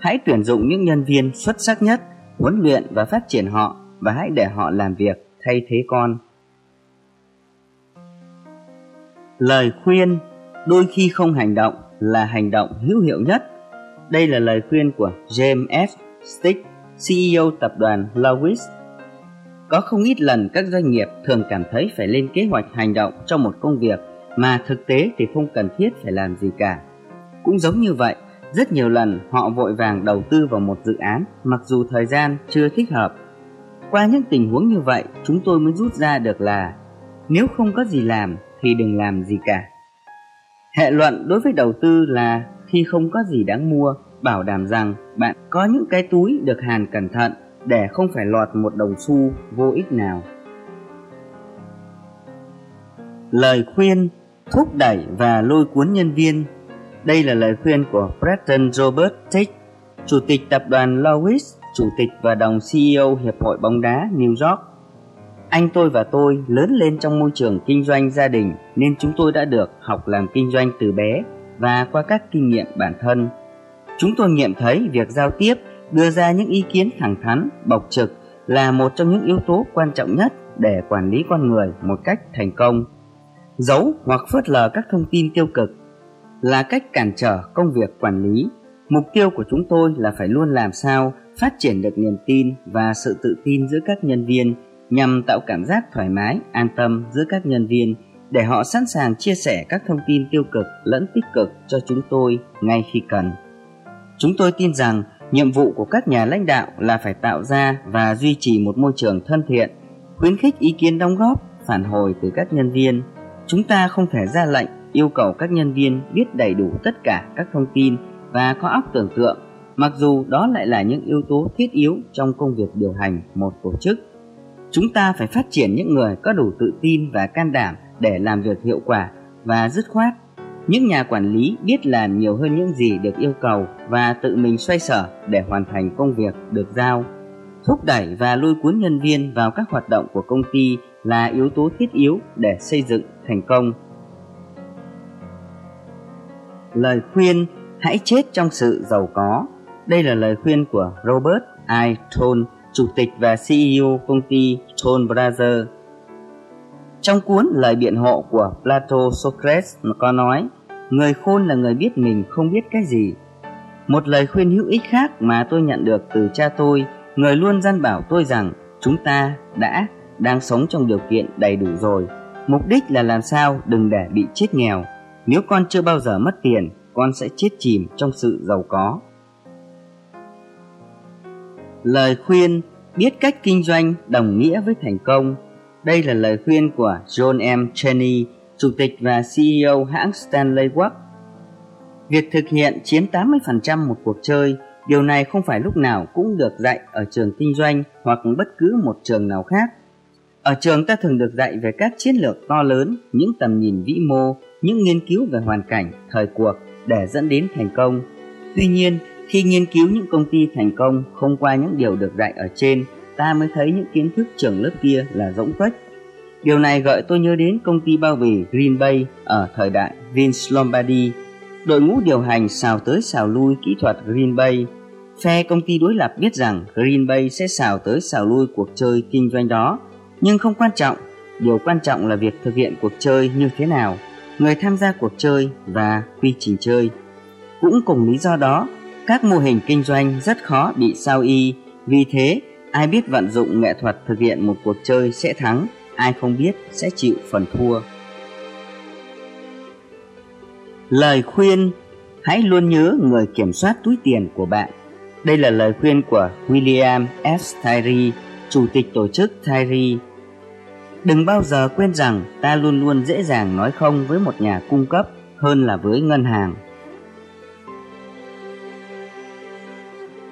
hãy tuyển dụng những nhân viên xuất sắc nhất, huấn luyện và phát triển họ và hãy để họ làm việc thay thế con. Lời khuyên đôi khi không hành động là hành động hữu hiệu nhất. Đây là lời khuyên của James F. Stick, CEO tập đoàn Lewis. Có không ít lần các doanh nghiệp thường cảm thấy phải lên kế hoạch hành động cho một công việc mà thực tế thì không cần thiết phải làm gì cả. Cũng giống như vậy, rất nhiều lần họ vội vàng đầu tư vào một dự án mặc dù thời gian chưa thích hợp. Qua những tình huống như vậy, chúng tôi mới rút ra được là nếu không có gì làm thì đừng làm gì cả. Hệ luận đối với đầu tư là khi không có gì đáng mua, bảo đảm rằng bạn có những cái túi được hàn cẩn thận để không phải lọt một đồng xu vô ích nào. Lời khuyên thúc đẩy và lôi cuốn nhân viên Đây là lời khuyên của Preston Robert Tick, Chủ tịch tập đoàn Lowis chủ tịch và đồng CEO Hiệp hội bóng đá New York. Anh tôi và tôi lớn lên trong môi trường kinh doanh gia đình nên chúng tôi đã được học làm kinh doanh từ bé và qua các kinh nghiệm bản thân. Chúng tôi nghiệm thấy việc giao tiếp, đưa ra những ý kiến thẳng thắn, bộc trực là một trong những yếu tố quan trọng nhất để quản lý con người một cách thành công. Giấu hoặc phớt lờ các thông tin tiêu cực là cách cản trở công việc quản lý. Mục tiêu của chúng tôi là phải luôn làm sao phát triển được niềm tin và sự tự tin giữa các nhân viên nhằm tạo cảm giác thoải mái, an tâm giữa các nhân viên để họ sẵn sàng chia sẻ các thông tin tiêu cực lẫn tích cực cho chúng tôi ngay khi cần. Chúng tôi tin rằng nhiệm vụ của các nhà lãnh đạo là phải tạo ra và duy trì một môi trường thân thiện, khuyến khích ý kiến đóng góp, phản hồi từ các nhân viên. Chúng ta không thể ra lệnh yêu cầu các nhân viên biết đầy đủ tất cả các thông tin và có óc tưởng tượng, mặc dù đó lại là những yếu tố thiết yếu trong công việc điều hành một tổ chức. Chúng ta phải phát triển những người có đủ tự tin và can đảm để làm việc hiệu quả và dứt khoát. Những nhà quản lý biết làm nhiều hơn những gì được yêu cầu và tự mình xoay sở để hoàn thành công việc được giao. Thúc đẩy và lôi cuốn nhân viên vào các hoạt động của công ty là yếu tố thiết yếu để xây dựng thành công. Lời khuyên hãy chết trong sự giàu có. Đây là lời khuyên của Robert I. Toll, chủ tịch và CEO công ty Toll Brothers trong cuốn lời biện hộ của Plato Socrates có nói, người khôn là người biết mình không biết cái gì. Một lời khuyên hữu ích khác mà tôi nhận được từ cha tôi, người luôn gian bảo tôi rằng chúng ta đã đang sống trong điều kiện đầy đủ rồi. Mục đích là làm sao đừng để bị chết nghèo. Nếu con chưa bao giờ mất tiền, con sẽ chết chìm trong sự giàu có. Lời khuyên biết cách kinh doanh đồng nghĩa với thành công đây là lời khuyên của John M. Cheney, Chủ tịch và CEO hãng Stanley Watt. Việc thực hiện chiếm 80% một cuộc chơi, điều này không phải lúc nào cũng được dạy ở trường kinh doanh hoặc bất cứ một trường nào khác. Ở trường ta thường được dạy về các chiến lược to lớn, những tầm nhìn vĩ mô, những nghiên cứu về hoàn cảnh, thời cuộc để dẫn đến thành công. Tuy nhiên, khi nghiên cứu những công ty thành công không qua những điều được dạy ở trên ta mới thấy những kiến thức trường lớp kia là rỗng tuếch. Điều này gợi tôi nhớ đến công ty bao bì Green Bay ở thời đại Vince Lombardi. Đội ngũ điều hành xào tới xào lui kỹ thuật Green Bay. Phe công ty đối lập biết rằng Green Bay sẽ xào tới xào lui cuộc chơi kinh doanh đó. Nhưng không quan trọng, điều quan trọng là việc thực hiện cuộc chơi như thế nào, người tham gia cuộc chơi và quy trình chơi. Cũng cùng lý do đó, các mô hình kinh doanh rất khó bị sao y, vì thế Ai biết vận dụng nghệ thuật thực hiện một cuộc chơi sẽ thắng, ai không biết sẽ chịu phần thua. Lời khuyên Hãy luôn nhớ người kiểm soát túi tiền của bạn. Đây là lời khuyên của William S. Tyree, chủ tịch tổ chức Tyree. Đừng bao giờ quên rằng ta luôn luôn dễ dàng nói không với một nhà cung cấp hơn là với ngân hàng.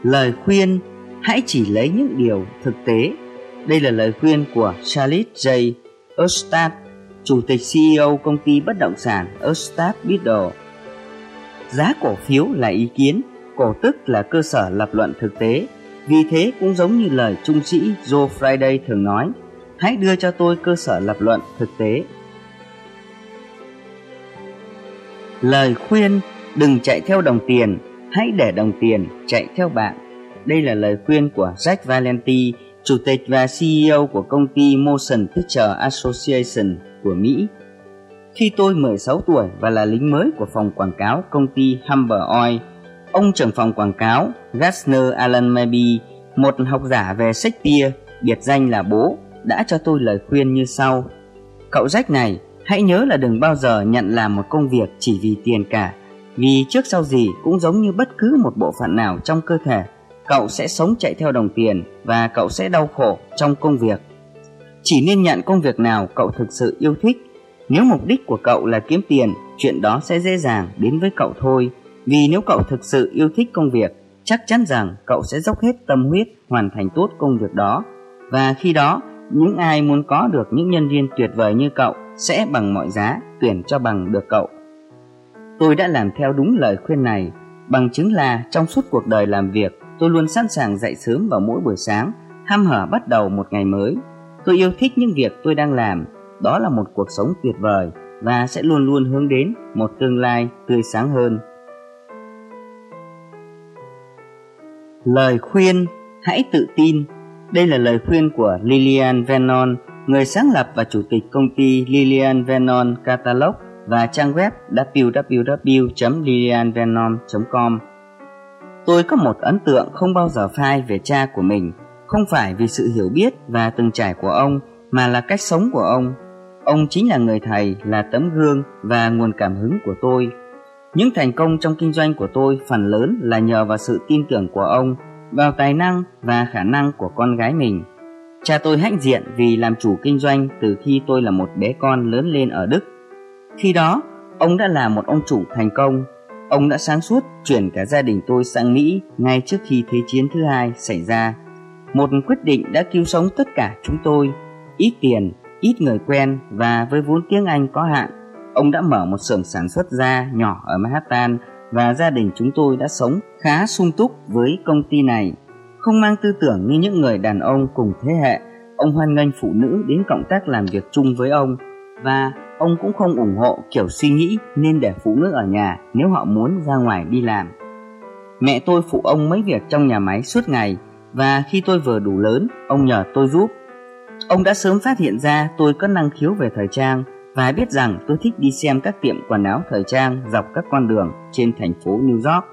Lời khuyên hãy chỉ lấy những điều thực tế. Đây là lời khuyên của Charles J. Ostad, Chủ tịch CEO công ty bất động sản Ostad Biddle. Giá cổ phiếu là ý kiến, cổ tức là cơ sở lập luận thực tế. Vì thế cũng giống như lời trung sĩ Joe Friday thường nói, hãy đưa cho tôi cơ sở lập luận thực tế. Lời khuyên đừng chạy theo đồng tiền, hãy để đồng tiền chạy theo bạn. Đây là lời khuyên của Jack Valenti, chủ tịch và CEO của công ty Motion Picture Association của Mỹ. Khi tôi 16 tuổi và là lính mới của phòng quảng cáo công ty Humber Oil, ông trưởng phòng quảng cáo Gassner Alan Maybe, một học giả về Shakespeare, biệt danh là bố, đã cho tôi lời khuyên như sau. Cậu Jack này, hãy nhớ là đừng bao giờ nhận làm một công việc chỉ vì tiền cả, vì trước sau gì cũng giống như bất cứ một bộ phận nào trong cơ thể cậu sẽ sống chạy theo đồng tiền và cậu sẽ đau khổ trong công việc. Chỉ nên nhận công việc nào cậu thực sự yêu thích. Nếu mục đích của cậu là kiếm tiền, chuyện đó sẽ dễ dàng đến với cậu thôi. Vì nếu cậu thực sự yêu thích công việc, chắc chắn rằng cậu sẽ dốc hết tâm huyết hoàn thành tốt công việc đó. Và khi đó, những ai muốn có được những nhân viên tuyệt vời như cậu sẽ bằng mọi giá tuyển cho bằng được cậu. Tôi đã làm theo đúng lời khuyên này, bằng chứng là trong suốt cuộc đời làm việc tôi luôn sẵn sàng dậy sớm vào mỗi buổi sáng, ham hở bắt đầu một ngày mới. Tôi yêu thích những việc tôi đang làm, đó là một cuộc sống tuyệt vời và sẽ luôn luôn hướng đến một tương lai tươi sáng hơn. Lời khuyên Hãy tự tin Đây là lời khuyên của Lillian Vernon, người sáng lập và chủ tịch công ty Lillian Vernon Catalog và trang web www.lilianvenom.com. Tôi có một ấn tượng không bao giờ phai về cha của mình, không phải vì sự hiểu biết và từng trải của ông mà là cách sống của ông. Ông chính là người thầy, là tấm gương và nguồn cảm hứng của tôi. Những thành công trong kinh doanh của tôi phần lớn là nhờ vào sự tin tưởng của ông, vào tài năng và khả năng của con gái mình. Cha tôi hãnh diện vì làm chủ kinh doanh từ khi tôi là một bé con lớn lên ở Đức. Khi đó, ông đã là một ông chủ thành công. Ông đã sáng suốt chuyển cả gia đình tôi sang Mỹ ngay trước khi Thế chiến thứ hai xảy ra. Một quyết định đã cứu sống tất cả chúng tôi. Ít tiền, ít người quen và với vốn tiếng Anh có hạn, ông đã mở một xưởng sản xuất da nhỏ ở Manhattan và gia đình chúng tôi đã sống khá sung túc với công ty này. Không mang tư tưởng như những người đàn ông cùng thế hệ, ông hoan nghênh phụ nữ đến cộng tác làm việc chung với ông và ông cũng không ủng hộ kiểu suy nghĩ nên để phụ nữ ở nhà nếu họ muốn ra ngoài đi làm. Mẹ tôi phụ ông mấy việc trong nhà máy suốt ngày và khi tôi vừa đủ lớn, ông nhờ tôi giúp. Ông đã sớm phát hiện ra tôi có năng khiếu về thời trang và biết rằng tôi thích đi xem các tiệm quần áo thời trang dọc các con đường trên thành phố New York.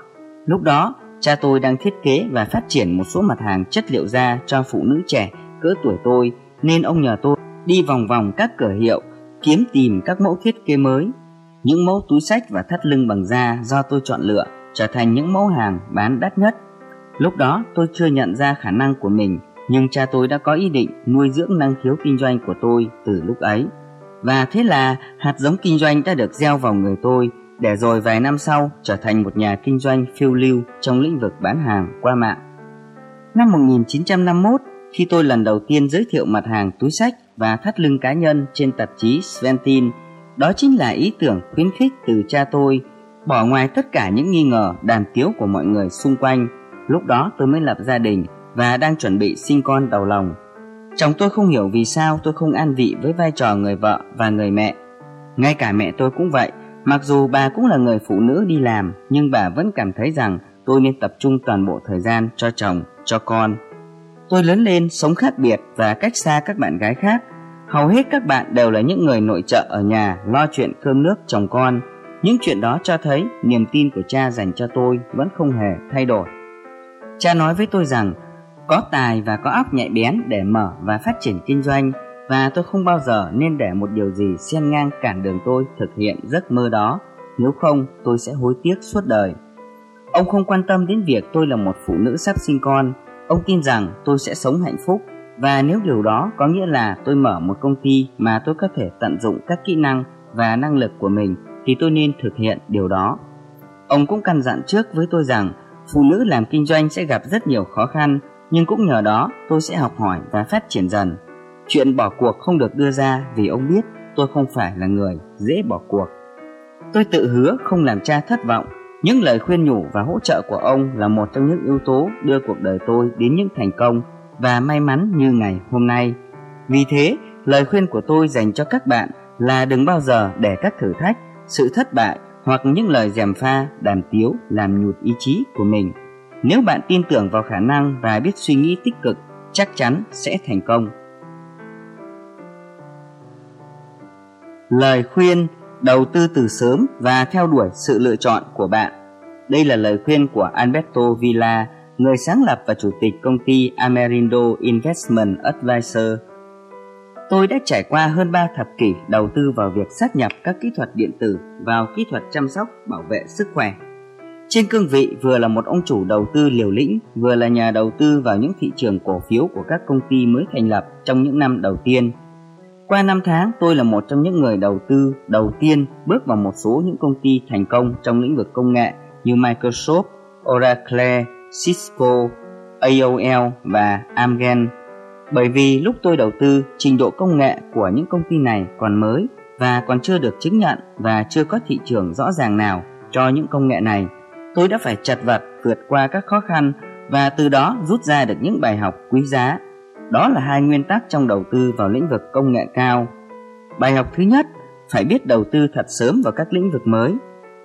Lúc đó, cha tôi đang thiết kế và phát triển một số mặt hàng chất liệu da cho phụ nữ trẻ cỡ tuổi tôi nên ông nhờ tôi đi vòng vòng các cửa hiệu kiếm tìm các mẫu thiết kế mới. Những mẫu túi sách và thắt lưng bằng da do tôi chọn lựa trở thành những mẫu hàng bán đắt nhất. Lúc đó tôi chưa nhận ra khả năng của mình nhưng cha tôi đã có ý định nuôi dưỡng năng khiếu kinh doanh của tôi từ lúc ấy. Và thế là hạt giống kinh doanh đã được gieo vào người tôi để rồi vài năm sau trở thành một nhà kinh doanh phiêu lưu trong lĩnh vực bán hàng qua mạng. Năm 1951, khi tôi lần đầu tiên giới thiệu mặt hàng túi sách và thắt lưng cá nhân trên tạp chí Sventin, đó chính là ý tưởng khuyến khích từ cha tôi, bỏ ngoài tất cả những nghi ngờ đàn tiếu của mọi người xung quanh. Lúc đó tôi mới lập gia đình và đang chuẩn bị sinh con đầu lòng. Chồng tôi không hiểu vì sao tôi không an vị với vai trò người vợ và người mẹ. Ngay cả mẹ tôi cũng vậy, mặc dù bà cũng là người phụ nữ đi làm, nhưng bà vẫn cảm thấy rằng tôi nên tập trung toàn bộ thời gian cho chồng, cho con. Tôi lớn lên sống khác biệt và cách xa các bạn gái khác. Hầu hết các bạn đều là những người nội trợ ở nhà, lo chuyện cơm nước chồng con. Những chuyện đó cho thấy niềm tin của cha dành cho tôi vẫn không hề thay đổi. Cha nói với tôi rằng, có tài và có óc nhạy bén để mở và phát triển kinh doanh, và tôi không bao giờ nên để một điều gì xen ngang cản đường tôi thực hiện giấc mơ đó nếu không, tôi sẽ hối tiếc suốt đời ông không quan tâm đến việc tôi là một phụ nữ sắp sinh con ông tin rằng tôi sẽ sống hạnh phúc và nếu điều đó có nghĩa là tôi mở một công ty mà tôi có thể tận dụng các kỹ năng và năng lực của mình, thì tôi nên thực hiện điều đó ông cũng căn dặn trước với tôi rằng, phụ nữ làm kinh doanh sẽ gặp rất nhiều khó khăn, nhưng cũng nhờ đó tôi sẽ học hỏi và phát triển dần. Chuyện bỏ cuộc không được đưa ra vì ông biết tôi không phải là người dễ bỏ cuộc. Tôi tự hứa không làm cha thất vọng. Những lời khuyên nhủ và hỗ trợ của ông là một trong những yếu tố đưa cuộc đời tôi đến những thành công và may mắn như ngày hôm nay. Vì thế, lời khuyên của tôi dành cho các bạn là đừng bao giờ để các thử thách, sự thất bại hoặc những lời dèm pha, đàm tiếu làm nhụt ý chí của mình. Nếu bạn tin tưởng vào khả năng và biết suy nghĩ tích cực, chắc chắn sẽ thành công. Lời khuyên đầu tư từ sớm và theo đuổi sự lựa chọn của bạn. Đây là lời khuyên của Alberto Villa, người sáng lập và chủ tịch công ty Amerindo Investment Advisor. Tôi đã trải qua hơn 3 thập kỷ đầu tư vào việc sát nhập các kỹ thuật điện tử vào kỹ thuật chăm sóc bảo vệ sức khỏe trên cương vị vừa là một ông chủ đầu tư liều lĩnh, vừa là nhà đầu tư vào những thị trường cổ phiếu của các công ty mới thành lập trong những năm đầu tiên. Qua năm tháng, tôi là một trong những người đầu tư đầu tiên bước vào một số những công ty thành công trong lĩnh vực công nghệ như Microsoft, Oracle, Cisco, AOL và Amgen. Bởi vì lúc tôi đầu tư, trình độ công nghệ của những công ty này còn mới và còn chưa được chứng nhận và chưa có thị trường rõ ràng nào cho những công nghệ này tôi đã phải chật vật vượt qua các khó khăn và từ đó rút ra được những bài học quý giá. Đó là hai nguyên tắc trong đầu tư vào lĩnh vực công nghệ cao. Bài học thứ nhất, phải biết đầu tư thật sớm vào các lĩnh vực mới.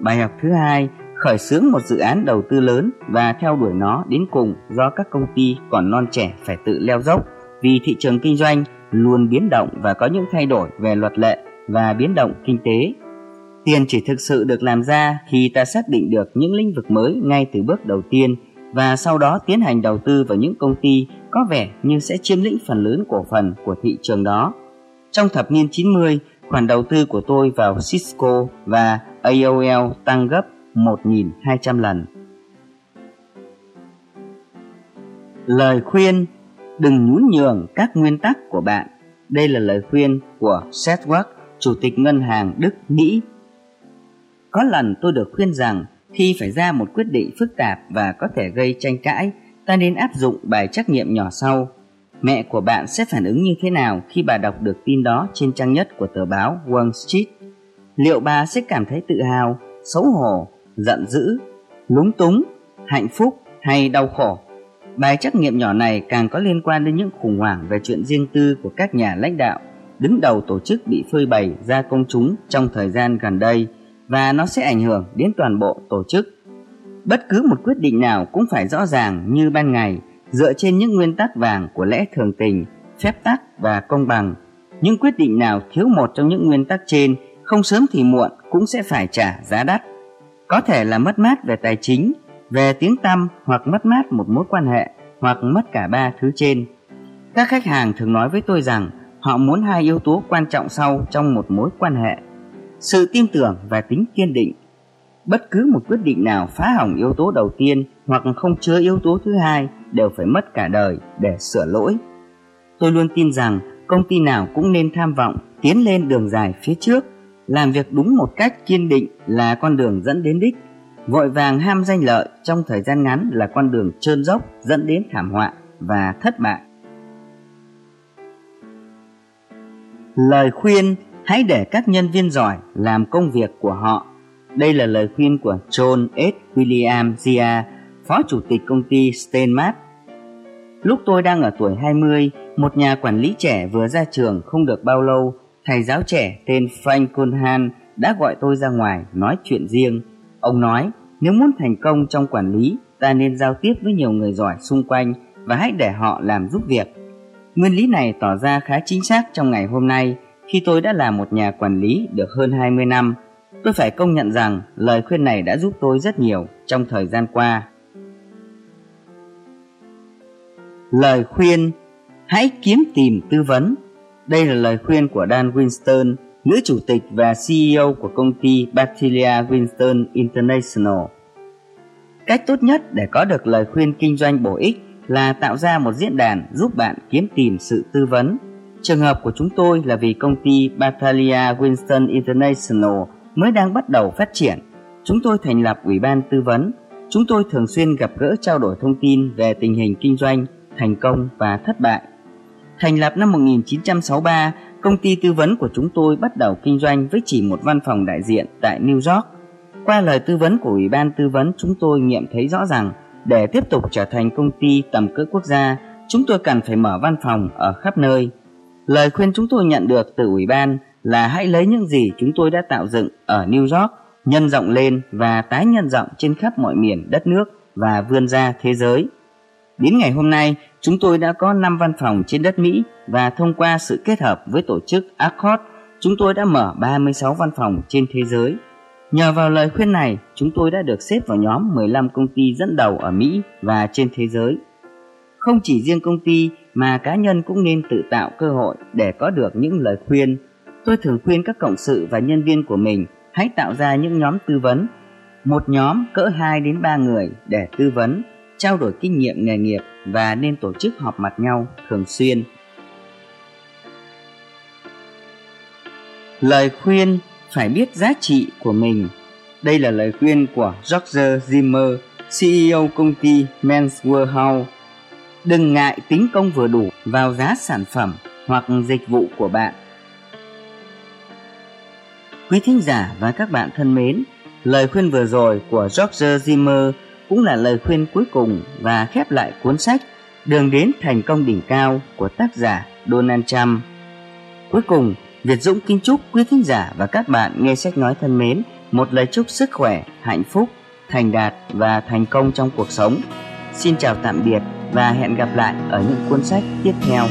Bài học thứ hai, khởi xướng một dự án đầu tư lớn và theo đuổi nó đến cùng do các công ty còn non trẻ phải tự leo dốc vì thị trường kinh doanh luôn biến động và có những thay đổi về luật lệ và biến động kinh tế. Tiền chỉ thực sự được làm ra khi ta xác định được những lĩnh vực mới ngay từ bước đầu tiên và sau đó tiến hành đầu tư vào những công ty có vẻ như sẽ chiếm lĩnh phần lớn cổ phần của thị trường đó. Trong thập niên 90, khoản đầu tư của tôi vào Cisco và AOL tăng gấp 1.200 lần. Lời khuyên Đừng nhún nhường các nguyên tắc của bạn. Đây là lời khuyên của Seth Wark, Chủ tịch Ngân hàng Đức Mỹ. Có lần tôi được khuyên rằng khi phải ra một quyết định phức tạp và có thể gây tranh cãi, ta nên áp dụng bài trắc nghiệm nhỏ sau. Mẹ của bạn sẽ phản ứng như thế nào khi bà đọc được tin đó trên trang nhất của tờ báo Wall Street? Liệu bà sẽ cảm thấy tự hào, xấu hổ, giận dữ, lúng túng, hạnh phúc hay đau khổ? Bài trắc nghiệm nhỏ này càng có liên quan đến những khủng hoảng về chuyện riêng tư của các nhà lãnh đạo đứng đầu tổ chức bị phơi bày ra công chúng trong thời gian gần đây và nó sẽ ảnh hưởng đến toàn bộ tổ chức. Bất cứ một quyết định nào cũng phải rõ ràng như ban ngày, dựa trên những nguyên tắc vàng của lẽ thường tình, phép tắc và công bằng. Những quyết định nào thiếu một trong những nguyên tắc trên không sớm thì muộn cũng sẽ phải trả giá đắt. Có thể là mất mát về tài chính, về tiếng tăm hoặc mất mát một mối quan hệ hoặc mất cả ba thứ trên. Các khách hàng thường nói với tôi rằng họ muốn hai yếu tố quan trọng sau trong một mối quan hệ sự tin tưởng và tính kiên định. Bất cứ một quyết định nào phá hỏng yếu tố đầu tiên hoặc không chứa yếu tố thứ hai đều phải mất cả đời để sửa lỗi. Tôi luôn tin rằng công ty nào cũng nên tham vọng tiến lên đường dài phía trước làm việc đúng một cách kiên định là con đường dẫn đến đích vội vàng ham danh lợi trong thời gian ngắn là con đường trơn dốc dẫn đến thảm họa và thất bại lời khuyên hãy để các nhân viên giỏi làm công việc của họ đây là lời khuyên của John S. William Zia, Phó Chủ tịch công ty Steinmart. Lúc tôi đang ở tuổi 20, một nhà quản lý trẻ vừa ra trường không được bao lâu, thầy giáo trẻ tên Frank Conhan đã gọi tôi ra ngoài nói chuyện riêng. Ông nói, nếu muốn thành công trong quản lý, ta nên giao tiếp với nhiều người giỏi xung quanh và hãy để họ làm giúp việc. Nguyên lý này tỏ ra khá chính xác trong ngày hôm nay khi tôi đã là một nhà quản lý được hơn 20 năm. Tôi phải công nhận rằng lời khuyên này đã giúp tôi rất nhiều trong thời gian qua. Lời khuyên Hãy kiếm tìm tư vấn đây là lời khuyên của Dan Winston, nữ chủ tịch và CEO của công ty Bacteria Winston International. Cách tốt nhất để có được lời khuyên kinh doanh bổ ích là tạo ra một diễn đàn giúp bạn kiếm tìm sự tư vấn. Trường hợp của chúng tôi là vì công ty Batalia Winston International mới đang bắt đầu phát triển. Chúng tôi thành lập ủy ban tư vấn. Chúng tôi thường xuyên gặp gỡ trao đổi thông tin về tình hình kinh doanh, thành công và thất bại. Thành lập năm 1963, công ty tư vấn của chúng tôi bắt đầu kinh doanh với chỉ một văn phòng đại diện tại New York. Qua lời tư vấn của Ủy ban tư vấn, chúng tôi nghiệm thấy rõ rằng để tiếp tục trở thành công ty tầm cỡ quốc gia, chúng tôi cần phải mở văn phòng ở khắp nơi. Lời khuyên chúng tôi nhận được từ Ủy ban là hãy lấy những gì chúng tôi đã tạo dựng ở New York, nhân rộng lên và tái nhân rộng trên khắp mọi miền đất nước và vươn ra thế giới. Đến ngày hôm nay, chúng tôi đã có 5 văn phòng trên đất Mỹ và thông qua sự kết hợp với tổ chức Accord, chúng tôi đã mở 36 văn phòng trên thế giới. Nhờ vào lời khuyên này, chúng tôi đã được xếp vào nhóm 15 công ty dẫn đầu ở Mỹ và trên thế giới. Không chỉ riêng công ty mà cá nhân cũng nên tự tạo cơ hội để có được những lời khuyên. Tôi thường khuyên các cộng sự và nhân viên của mình hãy tạo ra những nhóm tư vấn. Một nhóm cỡ 2 đến 3 người để tư vấn, trao đổi kinh nghiệm nghề nghiệp và nên tổ chức họp mặt nhau thường xuyên. Lời khuyên phải biết giá trị của mình. Đây là lời khuyên của Roger Zimmer, CEO công ty Men's Warehouse. Đừng ngại tính công vừa đủ vào giá sản phẩm hoặc dịch vụ của bạn. Quý thính giả và các bạn thân mến, lời khuyên vừa rồi của Roger Zimmer cũng là lời khuyên cuối cùng và khép lại cuốn sách Đường đến thành công đỉnh cao của tác giả Donald Trump. Cuối cùng, Việt Dũng kính chúc quý thính giả và các bạn nghe sách nói thân mến một lời chúc sức khỏe, hạnh phúc, thành đạt và thành công trong cuộc sống. Xin chào tạm biệt và hẹn gặp lại ở những cuốn sách tiếp theo.